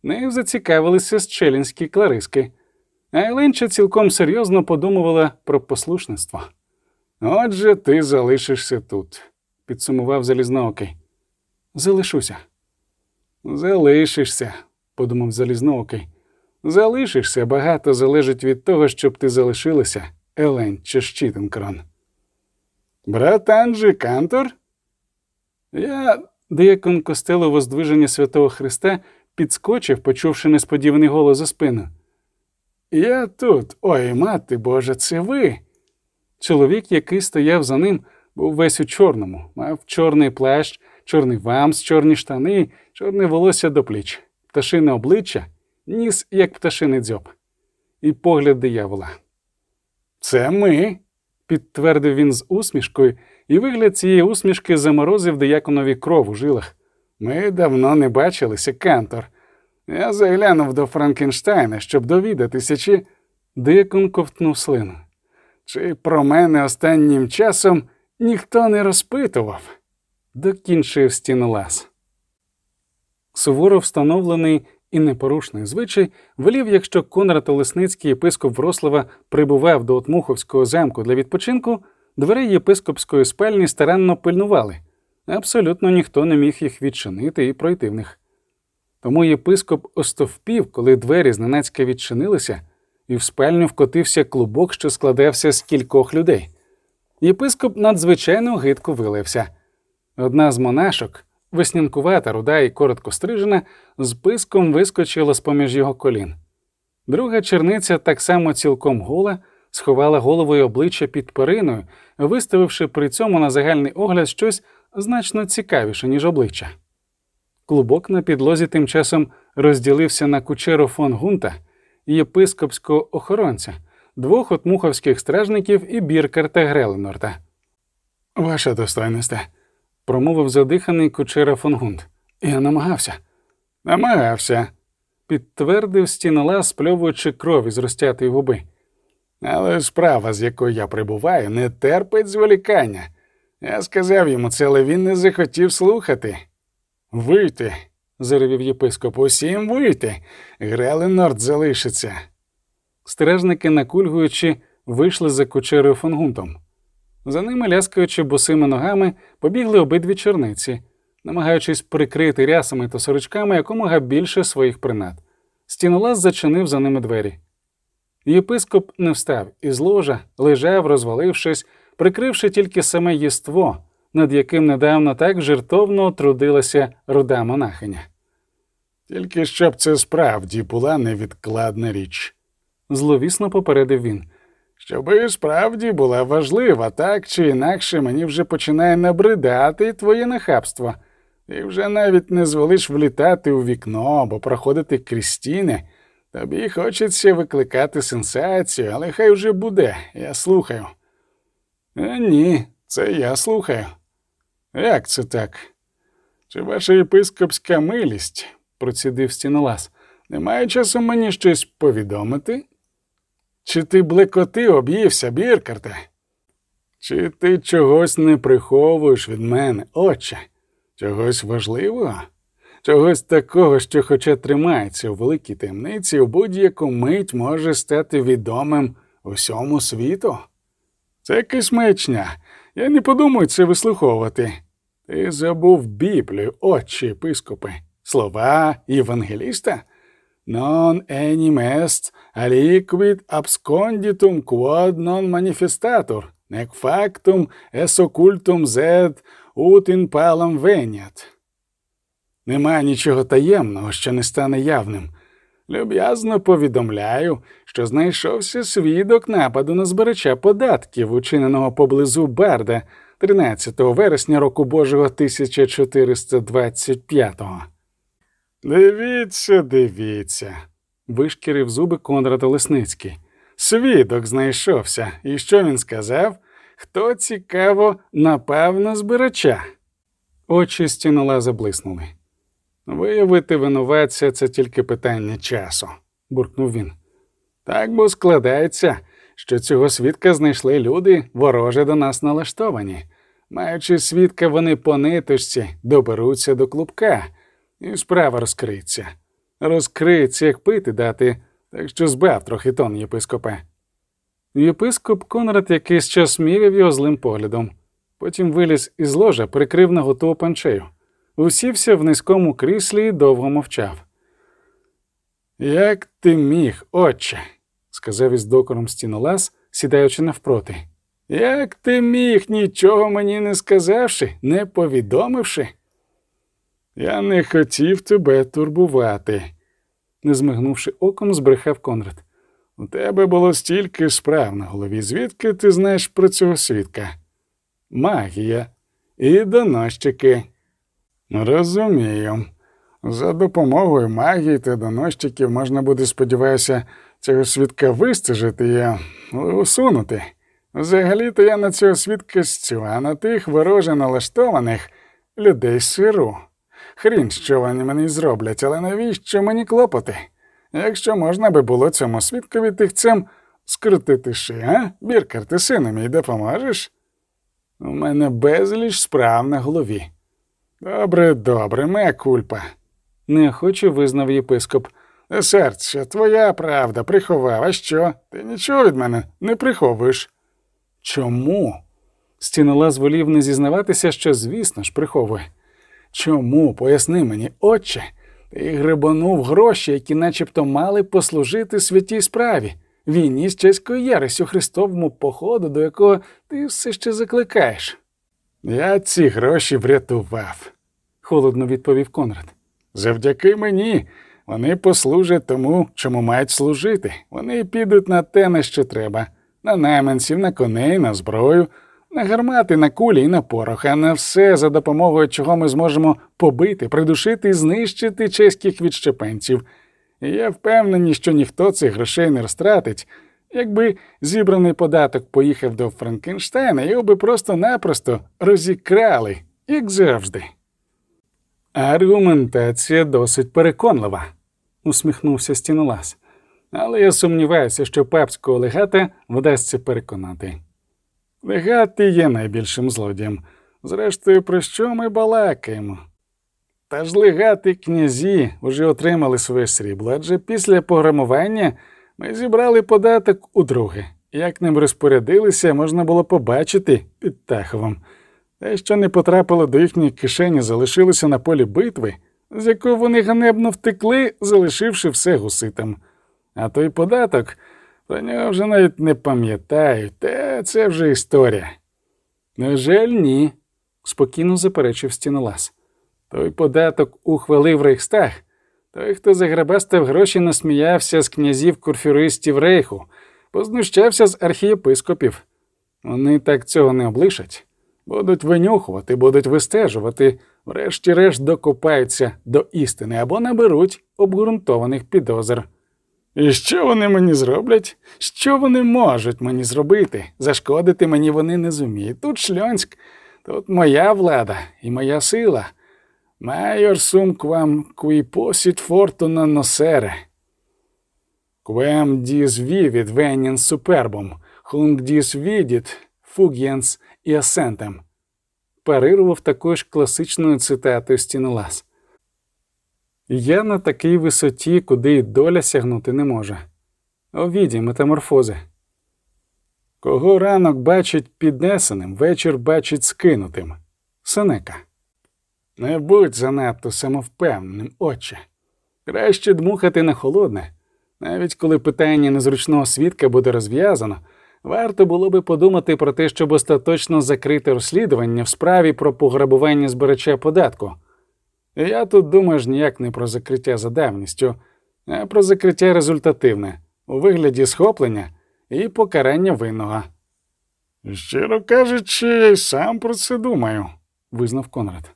Нею зацікавилися з челінські клариски, а Еленча цілком серйозно подумувала про послушництво. Отже, ти залишишся тут, підсумував залізноокий. Залишуся. Залишишся, подумав залізноокий. Залишишся, багато залежить від того, щоб ти залишилася, Елень чи Щитенкрон. Брат Анджі Кантор? Я, деякон костелу воздвиження святого Христа, підскочив, почувши несподіваний голос за спину. Я тут, ой, мати Боже, це ви. Чоловік, який стояв за ним, був весь у чорному, мав чорний плащ, чорний вамс, чорні штани, чорне волосся до пліч, пташине обличчя, ніс, як пташиний дзьоб, і погляд диявола. Це ми, підтвердив він з усмішкою, і вигляд цієї усмішки заморозив дияконові кров у жилах. Ми давно не бачилися, Кантор. Я заглянув до Франкенштайна, щоб довідатися, чи диякон ковтнув слину. Чи про мене останнім часом ніхто не розпитував? Докінчив стінолаз. Суворо встановлений і непорушний звичай велів, якщо Конрад Олесницький єпископ Врослава прибував до Отмуховського замку для відпочинку, дверей єпископської спальні старанно пильнували, Абсолютно ніхто не міг їх відчинити і пройти в них. Тому єпископ остовпів, коли двері зненацька відчинилися, і в спальню вкотився клубок, що складався з кількох людей. Єпископ надзвичайно гидко вилився. Одна з монашок, веснянкувата, руда і коротко стрижена, з писком вискочила з поміж його колін. Друга черниця, так само цілком гола, сховала голову обличчя під периною, виставивши при цьому на загальний огляд щось значно цікавіше, ніж обличчя. Клубок на підлозі тим часом розділився на кучеру фон Гунта єпископського охоронця, двох от муховських стражників і Біркарта Греленорта. Ваша достойність. Промовив задиханий кучера фон Гунт. Я намагався. Намагався. Підтвердив стінолаз, спльовуючи кров із розтятої губи. Але справа, з якою я прибуваю, не терпить зволікання. Я сказав йому це, але він не захотів слухати. Вийти, заревів єпископ, усім вийти. Греленорд залишиться. Стражники, накульгуючи, вийшли за кучерою фон Гунтом. За ними, ляскаючи босими ногами, побігли обидві черниці, намагаючись прикрити рясами та сорочками якомога більше своїх принад. Стінолаз зачинив за ними двері. Єпископ не встав із ложа, лежав, розвалившись, прикривши тільки саме єство, над яким недавно так жертовно трудилася руда монахиня. Тільки щоб це справді була невідкладна річ. Зловісно попередив він. Щоби справді була важлива, так чи інакше мені вже починає набридати твоє нахабство. Ти вже навіть не зволиш влітати у вікно або проходити крізь стіни. Тобі хочеться викликати сенсацію, але хай вже буде, я слухаю. Е, ні, це я слухаю. Як це так? Чи ваша єпископська милість, процідив стінолаз, не має часу мені щось повідомити? Чи ти блекоти об'ївся, Біркарте? Чи ти чогось не приховуєш від мене, отче? Чогось важливого? Чогось такого, що, хоча тримається у великій темниці, у будь-яку мить може стати відомим усьому світу? Це якась. Я не подумаю це вислуховувати. Ти забув Біблію, отче єпископи, слова Євангеліста? Non enim est aliquid absconditum quod non manifestatur, nec factum es occultum sed ut in palam veniat. Нема нічого таємного, що не стане явним. Люб'язно повідомляю, що знайшовся свідок нападу на збирача податків, учиненого поблизу Барда 13 вересня року Божого 1425-го. Дивіться, дивіться, вишкірив зуби Конрад Олесницький. Свідок знайшовся. І що він сказав? Хто цікаво напав на збирача? Очі стінола заблиснули. Виявити винуватця це тільки питання часу, буркнув він. Так бо складається, що цього свідка знайшли люди, вороже до нас налаштовані. Маючи свідка, вони по ниточці доберуться до клубка, і справа розкриється. Розкриється, як пити дати, так що збав трохи тон єпископе. Єпископ Конрад якийсь час міряв його злим поглядом, потім виліз із ложа, прикрив наготову панчею, усівся в низькому кріслі і довго мовчав. Як ти міг, отче, сказав із докором стінолаз, сідаючи навпроти. Як ти міг, нічого мені не сказавши, не повідомивши? Я не хотів тебе турбувати, не змигнувши оком, збрехав Конрад. У тебе було стільки справ на голові. Звідки ти знаєш про цього свідка? Магія і доносчики. Розумію. За допомогою магії та доносчиків можна буде, сподіваюся, цього свідка вистежити і усунути. Взагалі-то я на цього свідка стю, а на тих вороже налаштованих людей сиру. Хрін, що вони мені зроблять, але навіщо мені клопоти? Якщо можна би було цьому свідкові тихцем скрутити ши, а? Біркар, ти сину мій допоможеш? У мене безліч справ на голові. Добре, добре, моя кульпа. Неохоче визнав єпископ. Серце, твоя правда, приховав. А що? Ти нічого від мене не приховуєш. Чому? Стінолаз волів не зізнаватися, що, звісно ж, приховує. Чому, поясни мені, отче, ти гребанув гроші, які начебто мали послужити святій справі, війні з чеською єресю Христовому походу, до якого ти все ще закликаєш. Я ці гроші врятував, холодно відповів Конрад. Завдяки мені вони послужать тому, чому мають служити. Вони підуть на те, на що треба, на найманців, на коней, на зброю, на гармати, на кулі і на порох, а на все, за допомогою чого ми зможемо побити, придушити і знищити чеських відщепенців. І я впевнений, що ніхто цих грошей не розтратить. Якби зібраний податок поїхав до Франкенштейна, його би просто-напросто розікрали, як завжди. Аргументація досить переконлива, усміхнувся стінолаз. Але я сумніваюся, що папського легата вдасться переконати. Легат є найбільшим злодієм. Зрештою, про що ми балакаємо? Та ж легат і князі вже отримали своє срібло, адже після пограмування ми зібрали податок удруге. Як ним розпорядилися, можна було побачити під Таховом. Те, що не потрапило до їхньої кишені, залишилося на полі битви, з якого вони ганебно втекли, залишивши все гуситам. А той податок про нього вже навіть не пам'ятають, те це вже історія. На жаль, ні, спокійно заперечив стінолаз. Той податок ухвалив Рейхстаг. Той, хто заграбастив гроші, насміявся з князів курфюристів Рейху, познущався з архієпископів. Вони так цього не облишать. Будуть винюхувати, будуть вистежувати, врешті-решт докопаються до істини або наберуть обґрунтованих підозр. І що вони мені зроблять? Що вони можуть мені зробити? Зашкодити мені вони не зуміють. Тут Шльонськ, тут моя влада і моя сила. Майор сум квам кві посіт фортуна носере. Квем діс вівід венін супербом, хунг діс відіт фуг'єнс і асентем. Парирував також класичною цитатою стінолаз. Я на такій висоті, куди й доля сягнути не може. Овіді метаморфози. Кого ранок бачить піднесеним, вечір бачить скинутим. Сенека. Не будь занадто самовпевненим, отче. Краще дмухати на холодне. Навіть коли питання незручного свідка буде розв'язано, варто було би подумати про те, щоб остаточно закрити розслідування в справі про пограбування збирача податку. Я тут думаю ж ніяк не про закриття за давністю, а про закриття результативне у вигляді схоплення і покарання винного. Щиро кажучи, й сам про це думаю, визнав Конрад.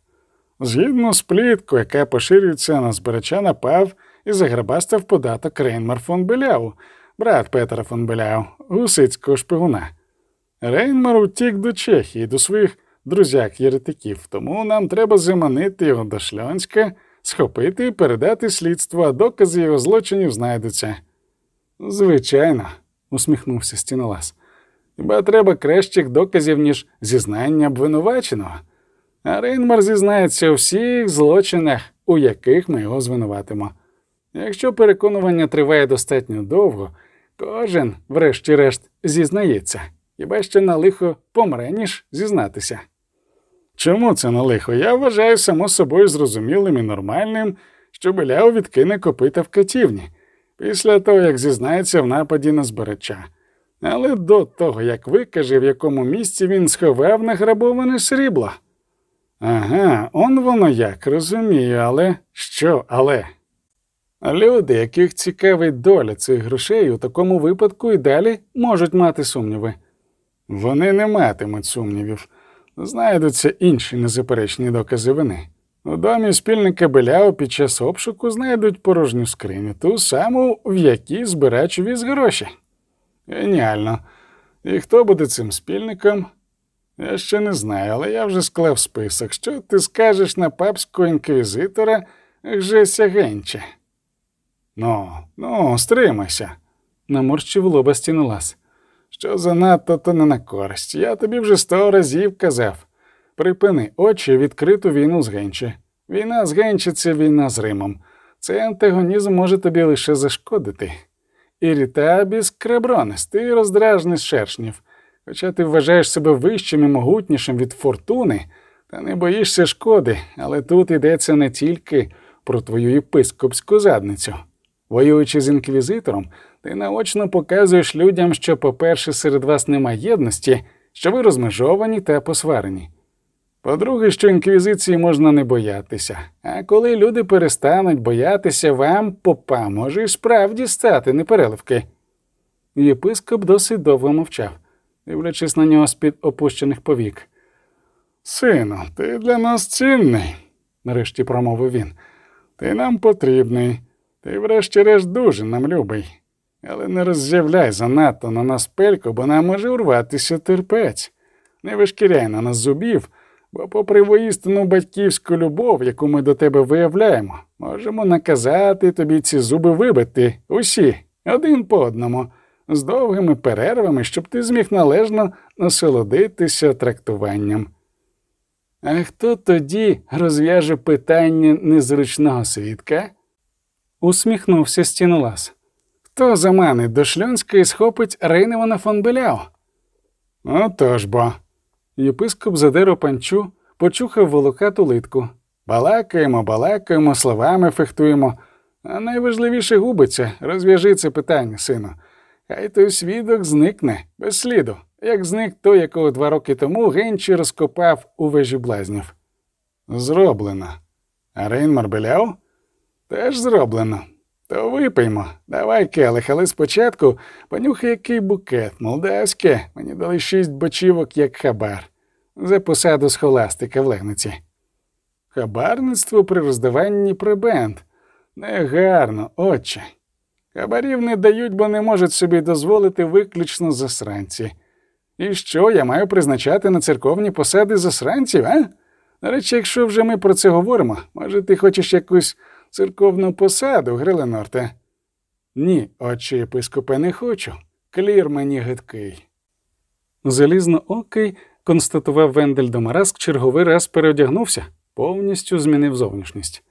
Згідно з пліткою, яка поширюється на збирача напав і заграбастив податок Рейнмар фон Беляу, брат Петра фон Беляу, гусицького шпигуна. Рейнмар утік до Чехії, до своїх друзяк єретиків, тому нам треба заманити його до Шльонська, схопити і передати слідство, а докази його злочинів знайдуться. Звичайно, усміхнувся стінолаз. Хіба треба кращих доказів, ніж зізнання обвинуваченого? А Рейнмар зізнається у всіх злочинах, у яких ми його звинуватимо. Якщо переконування триває достатньо довго, кожен, врешті-решт, зізнається, хіба що на лихо помре, ніж зізнатися. Чому це на лихо? Я вважаю само собою зрозумілим і нормальним, що Беляу відкине копита в катівні, після того, як зізнається в нападі на збирача. Але до того, як викаже, в якому місці він сховав награбоване срібло. Ага, он воно як, розумію, але що, але? Люди, яких цікавить доля цих грошей, у такому випадку і далі можуть мати сумніви. Вони не матимуть сумнівів. Знайдуться інші незаперечні докази вини. У домі спільника Беляу під час обшуку знайдуть порожню скриню, ту саму, в якій збирач віз гроші. Геніально. І хто буде цим спільником? Я ще не знаю, але я вже склав список. Що ти скажеш на папського інквізитора Гжеся Генче? Ну, ну, стримайся, наморщив лоба стінолаз. Що занадто, то не на користь. Я тобі вже сто разів казав. Припини очі відкриту війну з Генче. Війна з Генче це війна з Римом. Цей антагонізм може тобі лише зашкодити. Ірітабіс кребронес, ти роздражний з шершнів. Хоча ти вважаєш себе вищим і могутнішим від фортуни, та не боїшся шкоди, але тут йдеться не тільки про твою єпископську задницю. Воюючи з інквізитором, ти наочно показуєш людям, що, по-перше, серед вас нема єдності, що ви розмежовані та посварені. По-друге, що інквізиції можна не боятися, а коли люди перестануть боятися, вам, попа, може і справді стати непереливки. Єпископ досить довго мовчав, дивлячись на нього з-під опущених повік. Сину, ти для нас цінний, нарешті промовив він. Ти нам потрібний, ти, врешті-решт, дуже нам любий. Але не роззявляй занадто на нас пельку, бо нам може урватися терпець. Не вишкіряй на нас зубів, бо, попри воістину батьківську любов, яку ми до тебе виявляємо, можемо наказати тобі ці зуби вибити, усі, один по одному, з довгими перервами, щоб ти зміг належно насолодитися трактуванням. А хто тоді розв'яже питання незручного свідка? Усміхнувся стінолаз. Хто заманить до Шльонська і схопить Рейневана фон Беляу? Отож бо. Єпископ задер опанчу, почухав волокату литку. Балакаємо, балакаємо, словами фехтуємо. А найважливіше губиться, розв'яжи це питання, сину. Хай той свідок зникне без сліду, як зник той, якого два роки тому Генчі розкопав у вежі блазнів. Зроблено. А Рейнмар Беляу? Теж зроблено. То випиймо. Давай, келих, але спочатку понюхай який букет, молдавське. Мені дали шість бочівок як хабар. За посаду схоластика в Легниці. Хабарництво при роздаванні прибенд. Негарно, отче. Хабарів не дають, бо не можуть собі дозволити виключно засранці. І що я маю призначати на церковні посади засранців, а? До речі, якщо вже ми про це говоримо, може, ти хочеш якусь церковну посаду, Гриленорте? Ні, отче єпископе, не хочу. Клір мені гидкий. Залізноокий, констатував Вендель Домараск, черговий раз переодягнувся, повністю змінив зовнішність.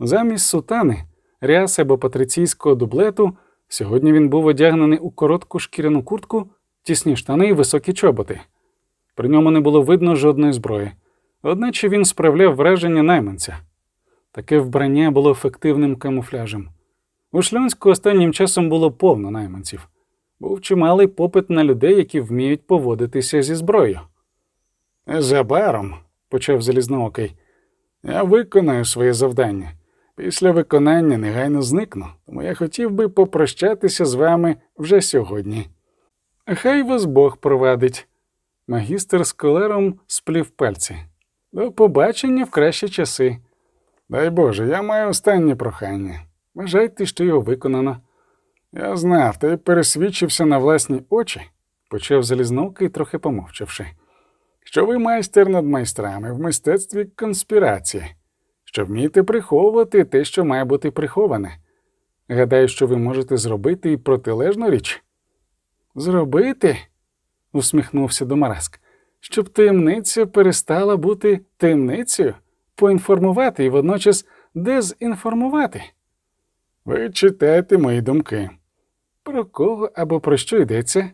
Замість сутани, ряси або патриційського дублету, сьогодні він був одягнений у коротку шкіряну куртку, тісні штани і високі чоботи. При ньому не було видно жодної зброї, одначе він справляв враження найманця. Таке вбрання було ефективним камуфляжем. У Шльонську останнім часом було повно найманців. Був чималий попит на людей, які вміють поводитися зі зброєю. Незабаром, почав залізноокий, я виконаю своє завдання. Після виконання негайно зникну, тому я хотів би попрощатися з вами вже сьогодні. Хай вас Бог провадить. Магістр з колером сплів пальці. До побачення в кращі часи. Дай Боже, я маю останнє прохання. Вважайте, що його виконано. Я знав, ти пересвідчився на власні очі, почав залізновки, трохи помовчавши. Що ви майстер над майстрами в мистецтві конспірації, що вмієте приховувати те, що має бути приховане. Гадаю, що ви можете зробити і протилежну річ. Зробити? усміхнувся Домараск, щоб таємниця перестала бути таємницею, поінформувати і водночас дезінформувати. Ви читаєте мої думки. Про кого або про що йдеться?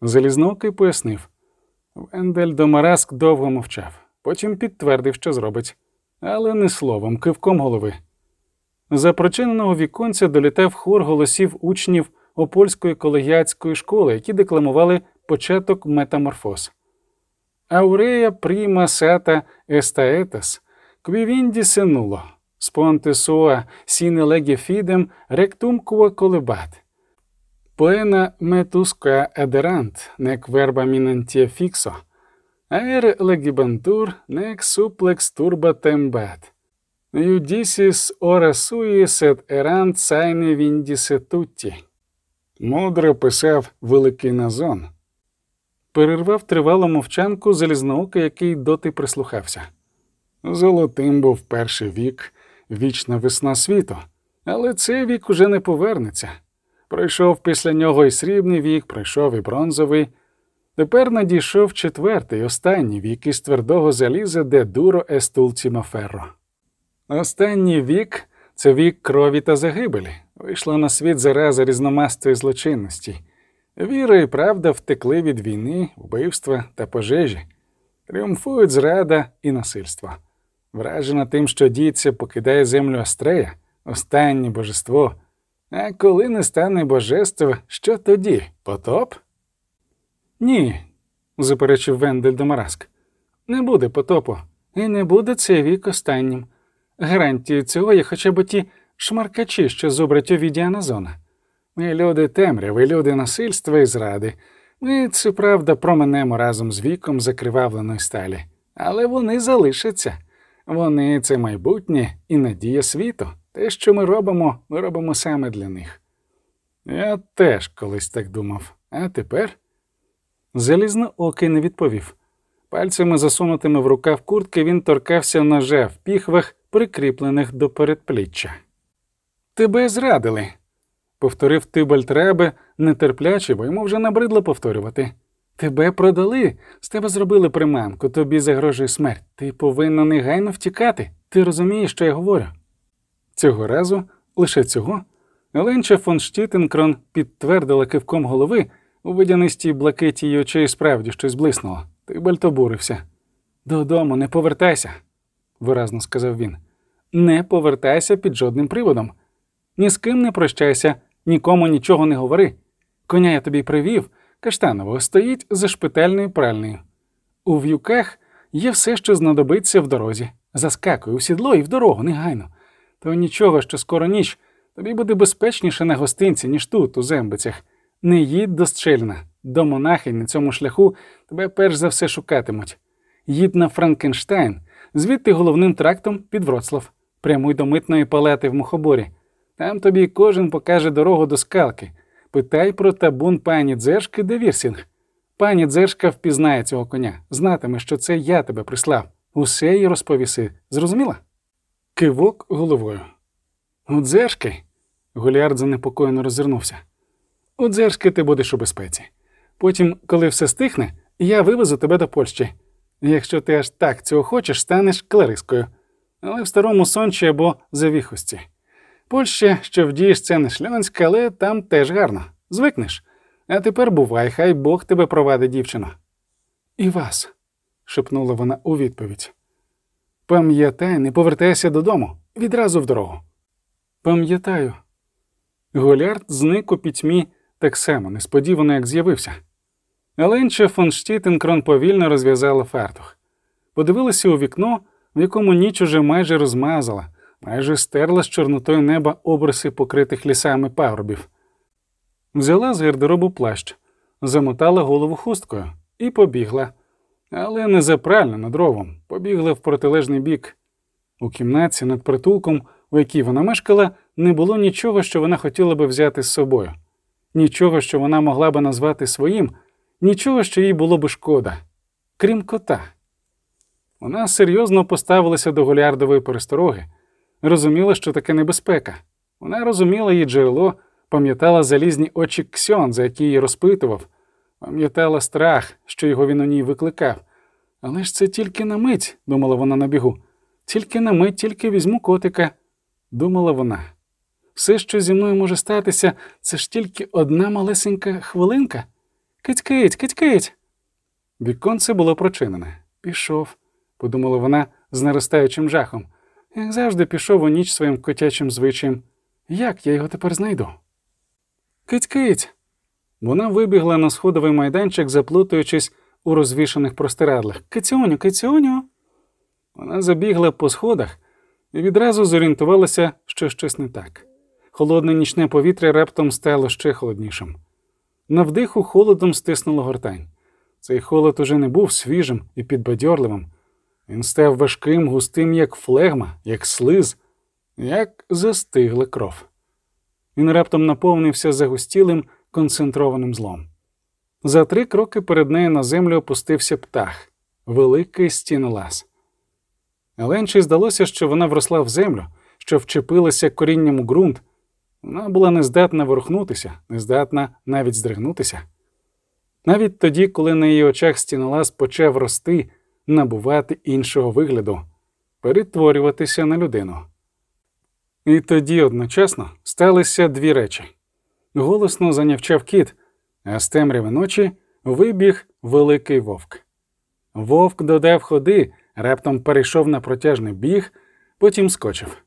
Залізновкий пояснив. Вендель Домараск довго мовчав, потім підтвердив, що зробить, але не словом, кивком голови. За прочиненого віконця долітав хор голосів учнів Опольської колегіатської школи, які декламували початок метаморфоз. Aurea prima sata est aetas, quae vindice nullo, sponte sua sine lege fidem rectumque colebat. Poena metusque aberant, nec verba minantia fixo, aere legebantur, nec supplex turba timebat. Iudicis ora sui sed erant sine vindice tuti. Мудро писав великий Назон. Перервав тривалу мовчанку залізноока, який доти прислухався. Золотим був перший вік, вічна весна світу, але цей вік уже не повернеться. Пройшов після нього і срібний вік, пройшов і бронзовий. Тепер надійшов четвертий, останній вік із твердого заліза, де дуро естулціма ферро. Останній вік це вік крові та загибелі. Вийшла на світ зараза різномастої злочинності. Віра і правда втекли від війни, вбивства та пожежі. Тріумфують зрада і насильство. Вражена тим, що діється, покидає землю Астрея, останнє божество. А коли не стане божества, що тоді? Потоп? Ні, заперечив Вендель Домараск. Не буде потопу, і не буде цей вік останнім. Гарантією цього є хоча б ті шмаркачі, що зубрать у Аназона. Ми люди темряви, люди насильства і зради. Ми, це правда, променемо разом з віком закривавленої сталі. Але вони залишаться. Вони це майбутнє і надія світу. Те, що ми робимо, ми робимо саме для них. Я теж колись так думав, а тепер. Залізно окий не відповів. Пальцями, засунутими в рукав куртки, він торкався ножа в піхвах, прикріплених до передпліччя. Тебе зрадили, повторив Тибальт Ребе нетерпляче, бо йому вже набридло повторювати. Тебе продали, з тебе зробили приманку, тобі загрожує смерть. Ти повинна негайно втікати. Ти розумієш, що я говорю. Цього разу, лише цього, Ленча фон Штітенкрон підтвердила кивком голови, у видянистій блакиті її очей справді щось блиснуло. Тибальт обурився. Додому не повертайся, виразно сказав він. Не повертайся під жодним приводом. Ні з ким не прощайся, нікому нічого не говори. Коня я тобі привів, каштанового стоїть за шпитальною пральнею. У в'юках є все, що знадобиться в дорозі. Заскакуй у сідло і в дорогу негайно. То нічого, що скоро ніч, тобі буде безпечніше на гостинці, ніж тут, у зембицях. Не їдь до Щельна, до монахинь на цьому шляху тебе перш за все шукатимуть. Їдь на Франкенштайн, звідти головним трактом під Вроцлав, прямуй до митної палати в Мухоборі. Там тобі кожен покаже дорогу до Скалки. Питай про табун пані Дзержки де Вірсінг. Пані Дзержка впізнає цього коня, знатиме, що це я тебе прислав. Усе їй розповіси. Зрозуміла? Кивок головою. У Дзержки? Голіард занепокоєно роззирнувся. У Дзержки ти будеш у безпеці. Потім, коли все стихне, я вивезу тебе до Польщі. Якщо ти аж так цього хочеш, станеш кларискою. Але в старому сончі або завіхості. Польща, що вдієш, це не шльонська, але там теж гарно. Звикнеш. А тепер бувай, хай Бог тебе провадить, дівчино. І вас, шепнула вона у відповідь. Пам'ятай, не повертайся додому, відразу в дорогу. Пам'ятаю. Голярд зник у пітьмі так само несподівано, як з'явився. Еленча фон Штітенкрон повільно розв'язала фартух. Подивилася у вікно, в якому ніч уже майже розмазала, майже стерла з чорнотою неба обриси покритих лісами пагорбів. Взяла з гардеробу плащ, замотала голову хусткою і побігла, але не запрально над ровом, побігла в протилежний бік. У кімнаті над притулком, у якій вона мешкала, не було нічого, що вона хотіла би взяти з собою, нічого, що вона могла би назвати своїм, нічого, що їй було би шкода, крім кота. Вона серйозно поставилася до голярдової перестороги, розуміла, що таке небезпека. Вона розуміла її джерело, пам'ятала залізні очі Ксьон, за які її розпитував, пам'ятала страх, що його він у ній викликав. Але ж це тільки на мить, думала вона на бігу. Тільки на мить, тільки візьму котика, думала вона. Все, що зі мною може статися, це ж тільки одна малесенька хвилинка. Кить-кить, кить-кить. Віконце було прочинене. Пішов, подумала вона з наростаючим жахом. Як завжди пішов у ніч своїм котячим звичаєм. Як я його тепер знайду? Кить-кить. Вона вибігла на сходовий майданчик, заплутуючись у розвішаних простирадлах. Кицюню, кицюню. Вона забігла по сходах і відразу зорієнтувалася, що щось не так. Холодне нічне повітря раптом стало ще холоднішим. На вдиху холодом стиснуло гортань. Цей холод уже не був свіжим і підбадьорливим. Він став важким, густим, як флегма, як слиз, як застигла кров. Він раптом наповнився загустілим, концентрованим злом. За три кроки перед нею на землю опустився птах, великий стінолаз. Еленчі здалося, що вона вросла в землю, що вчепилася корінням у ґрунт. Вона була нездатна ворухнутися, нездатна навіть здригнутися. Навіть тоді, коли на її очах стінолаз почав рости, набувати іншого вигляду, перетворюватися на людину. І тоді одночасно сталися дві речі. Голосно занявчав кіт, а з темряви ночі вибіг великий вовк. Вовк додав ходи, раптом перейшов на протяжний біг, потім скочив.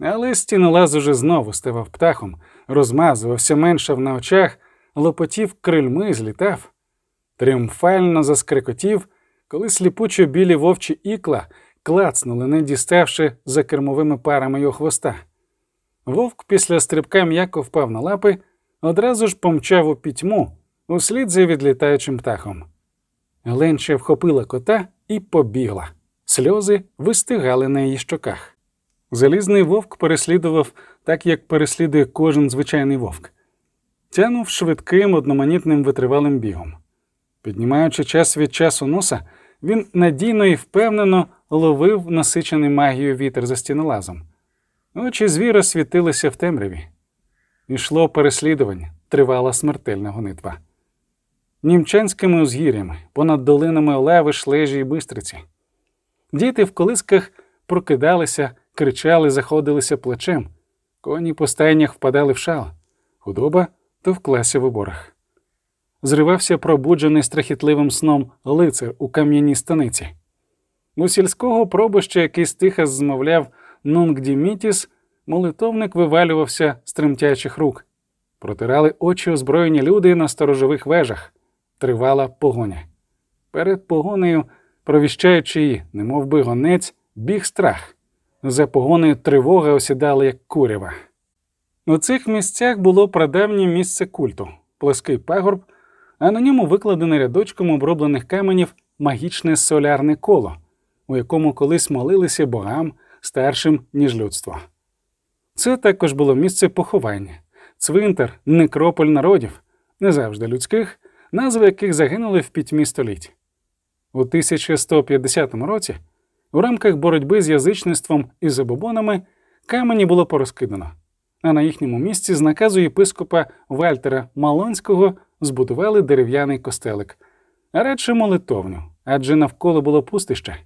Але стінолаз уже знову ставав птахом, розмазувався, меншав на очах, лопотів крильми, злітав, тріумфально заскрикотів, коли сліпучо білі вовчі ікла клацнули, не діставши за кермовими парами його хвоста. Вовк після стрибка м'яко впав на лапи, одразу ж помчав у пітьму, услід за відлітаючим птахом. Ленча вхопила кота і побігла. Сльози вистигали на її щоках. Залізний вовк переслідував так, як переслідує кожен звичайний вовк. Тянув швидким, одноманітним витривалим бігом. Піднімаючи час від часу носа, він надійно і впевнено ловив насичений магією вітер за стінолазом. Очі звіра світилися в темряві. Ішло переслідування, тривала смертельна гонитва. Німчанськими узгір'ями, понад долинами Олеви, Шлежі і Бистриці. Діти в колисках прокидалися, кричали, заходилися плечем, коні по стайнях впадали в шал, худоба товклася в оборах. Зривався пробуджений страхітливим сном лицар у кам'яній станиці. У сільського пробища, який стиха змовляв нунг дімітіс, молитовник вивалювався з тремтячих рук. Протирали очі озброєні люди на сторожових вежах. Тривала погоня. Перед погонею, провіщаючи її, немов би гонець, біг страх. За погонею тривога осідала, як курява. У цих місцях було прадавнє місце культу, плоский пагорб, а на ньому викладене рядочком оброблених каменів магічне солярне коло, у якому колись молилися богам старшим, ніж людство. Це також було місце поховання, цвинтар, некрополь народів, не завжди людських, назви яких загинули в пітьмі століть. У 1150 році, у рамках боротьби з язичництвом і забобонами, камені було порозкидано, а на їхньому місці з наказу єпископа Вальтера Малонського збудували дерев'яний костелик, а радше молитовню, адже навколо було пустище.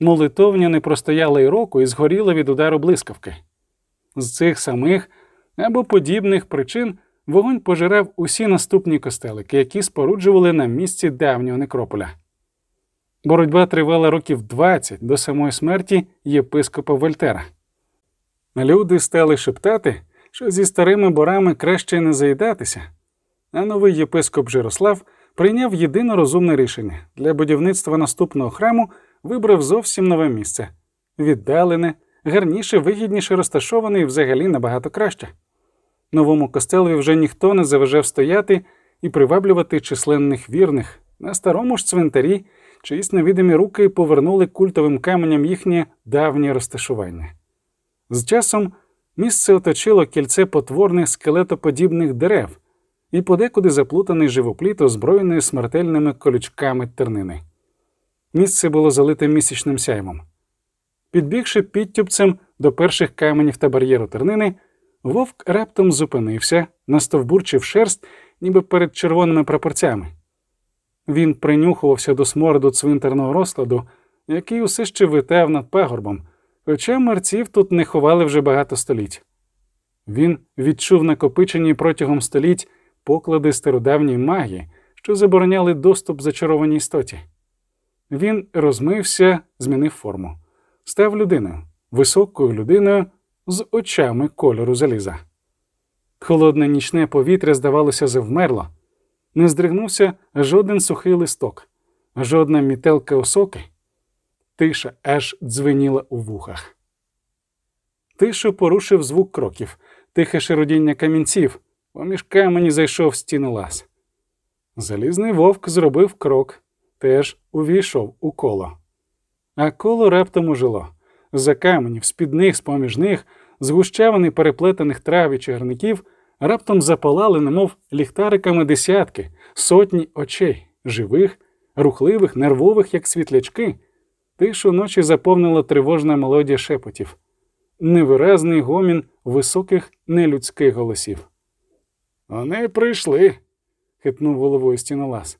Молитовня не простояла й року і згоріла від удару блискавки. З цих самих або подібних причин вогонь пожирав усі наступні костелики, які споруджували на місці давнього некрополя. Боротьба тривала років 20 до самої смерті єпископа Вольтера. Люди стали шептати, що зі старими борами краще не заїдатися, а новий єпископ Жирослав прийняв єдине розумне рішення для будівництва наступного храму вибрав зовсім нове місце віддалене, гарніше, вигідніше розташоване і взагалі набагато краще. Новому костелові вже ніхто не заважав стояти і приваблювати численних вірних. На старому ж цвинтарі чиїсь невідомі руки повернули культовим каменям їхнє давнє розташування. З часом місце оточило кільце потворних скелетоподібних дерев і подекуди заплутаний живопліт, озброєний смертельними колючками тернини. Місце було залите місячним сяйвом. Підбігши підтюпцем до перших каменів та бар'єру тернини, вовк раптом зупинився, настовбурчив шерсть, ніби перед червоними прапорцями. Він принюхувався до смороду цвинтарного розкладу, який усе ще витав над пагорбом, хоча мерців тут не ховали вже багато століть. Він відчув накопичені протягом століть поклади стародавньої магії, що забороняли доступ зачарованій істоті. Він розмився, змінив форму, став людиною, високою людиною з очами кольору заліза. Холодне нічне повітря, здавалося, завмерло, не здригнувся жоден сухий листок, жодна мітелка осоки. Тиша аж дзвеніла у вухах. Тишу порушив звук кроків, тихе широдіння камінців, поміж камені зайшов стінолаз. Залізний вовк зробив крок, теж увійшов у коло. А коло раптом ожило. За каменів, з-під них, з-поміж них, згущаваний переплетених трав і чагарників, раптом запалали, немов ліхтариками десятки, сотні очей, живих, рухливих, нервових, як світлячки. Тишу ночі заповнила тривожна мелодія шепотів, невиразний гомін високих нелюдських голосів. Вони прийшли, хитнув головою стінолаз.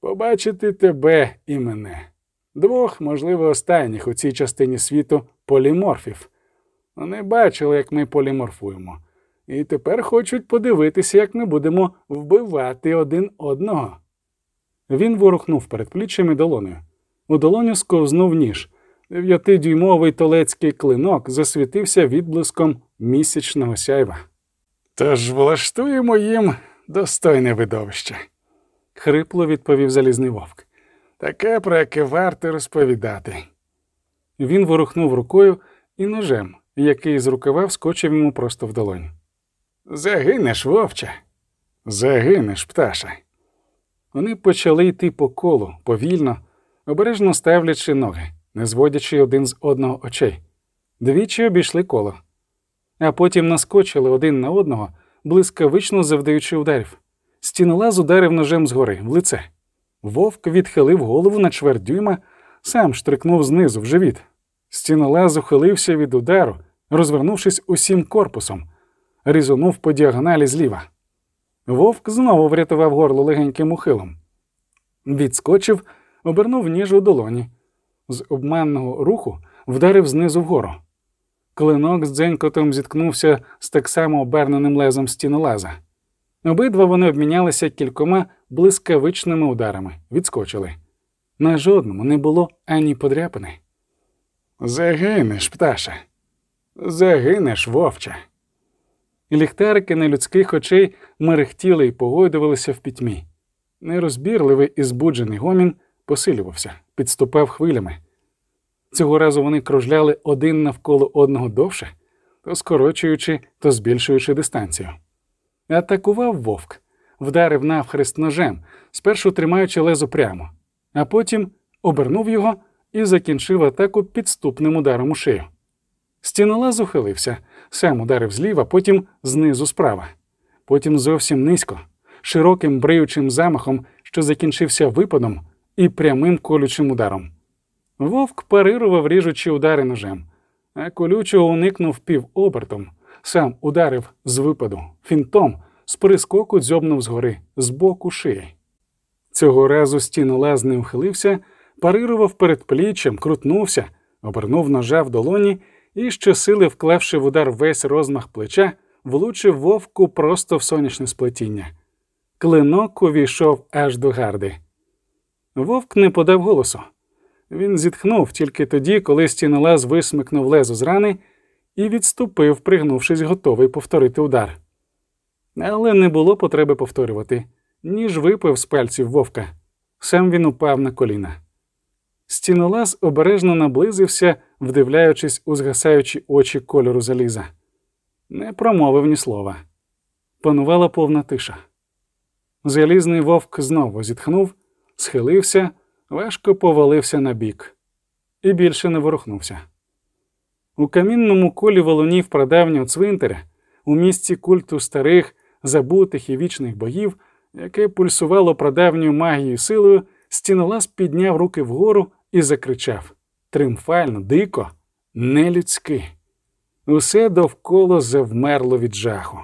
Побачити тебе і мене. Двох, можливо, останніх у цій частині світу поліморфів. Вони бачили, як ми поліморфуємо, і тепер хочуть подивитися, як ми будемо вбивати один одного. Він ворухнув передпліччям і долонею. У долоню сковзнув ніж. Дев'ятидюймовий толецький клинок засвітився відблиском місячного сяйва. Тож влаштуємо їм достойне видовище. Хрипло відповів залізний вовк. Таке, про яке варто розповідати. Він ворухнув рукою і ножем, який з рукава вскочив йому просто в долоню. Загинеш, вовче, загинеш, пташа. Вони почали йти по колу, повільно, обережно ставлячи ноги, не зводячи один з одного очей. Двічі обійшли коло, а потім наскочили один на одного, блискавично завдаючи ударів. Стінолаз ударив ножем згори, в лице. Вовк відхилив голову на чверть дюйма, сам штрикнув знизу в живіт. Стінолаз ухилився від удару, розвернувшись усім корпусом, різонув по діагоналі зліва. Вовк знову врятував горло легеньким ухилом. Відскочив, обернув ніж у долоні. З обманного руху вдарив знизу вгору. Клинок з дзенькотом зіткнувся з так само оберненим лезом стінолаза. Обидва вони обмінялися кількома блискавичними ударами, відскочили. На жодному не було ані подряпини. Загинеш, пташа. Загинеш, вовче. Ліхтарики нелюдських очей мерехтіли і погойдувалися в пітьмі. Нерозбірливий і збуджений гомін посилювався, підступав хвилями. Цього разу вони кружляли один навколо одного довше, то скорочуючи, то збільшуючи дистанцію. Атакував вовк, вдарив навхрест ножем, спершу тримаючи лезо прямо, а потім обернув його і закінчив атаку підступним ударом у шию. Стінолаз ухилився, сам ударив зліва, потім знизу справа, потім зовсім низько, широким бриючим замахом, що закінчився випадом і прямим колючим ударом. Вовк парирував ріжучи удари ножем, а колючого уникнув півобертом, сам ударив з випаду, фінтом, з прискоку дзьобнув згори, з боку шиї. Цього разу стінолаз не ухилився, парирував перед пліччям, крутнувся, обернув ножа в долоні і, щосили вклавши в удар весь розмах плеча, влучив вовку просто в сонячне сплетіння. Клинок увійшов аж до гарди. Вовк не подав голосу. Він зітхнув тільки тоді, коли стінолаз висмикнув лезо з рани і відступив, пригнувшись, готовий повторити удар. Але не було потреби повторювати, ніж випив з пальців вовка. Сам він упав на коліна. Стінолаз обережно наблизився, вдивляючись у згасаючі очі кольору заліза. Не промовив ні слова. Панувала повна тиша. Залізний вовк знову зітхнув, схилився, важко повалився на бік і більше не ворухнувся. У камінному колі волонів прадавнього цвинтаря, у місці культу старих, забутих і вічних боїв, яке пульсувало прадавньою магією силою, стінолаз підняв руки вгору і закричав тримфально, дико, нелюдськи. Усе довкола завмерло від жаху.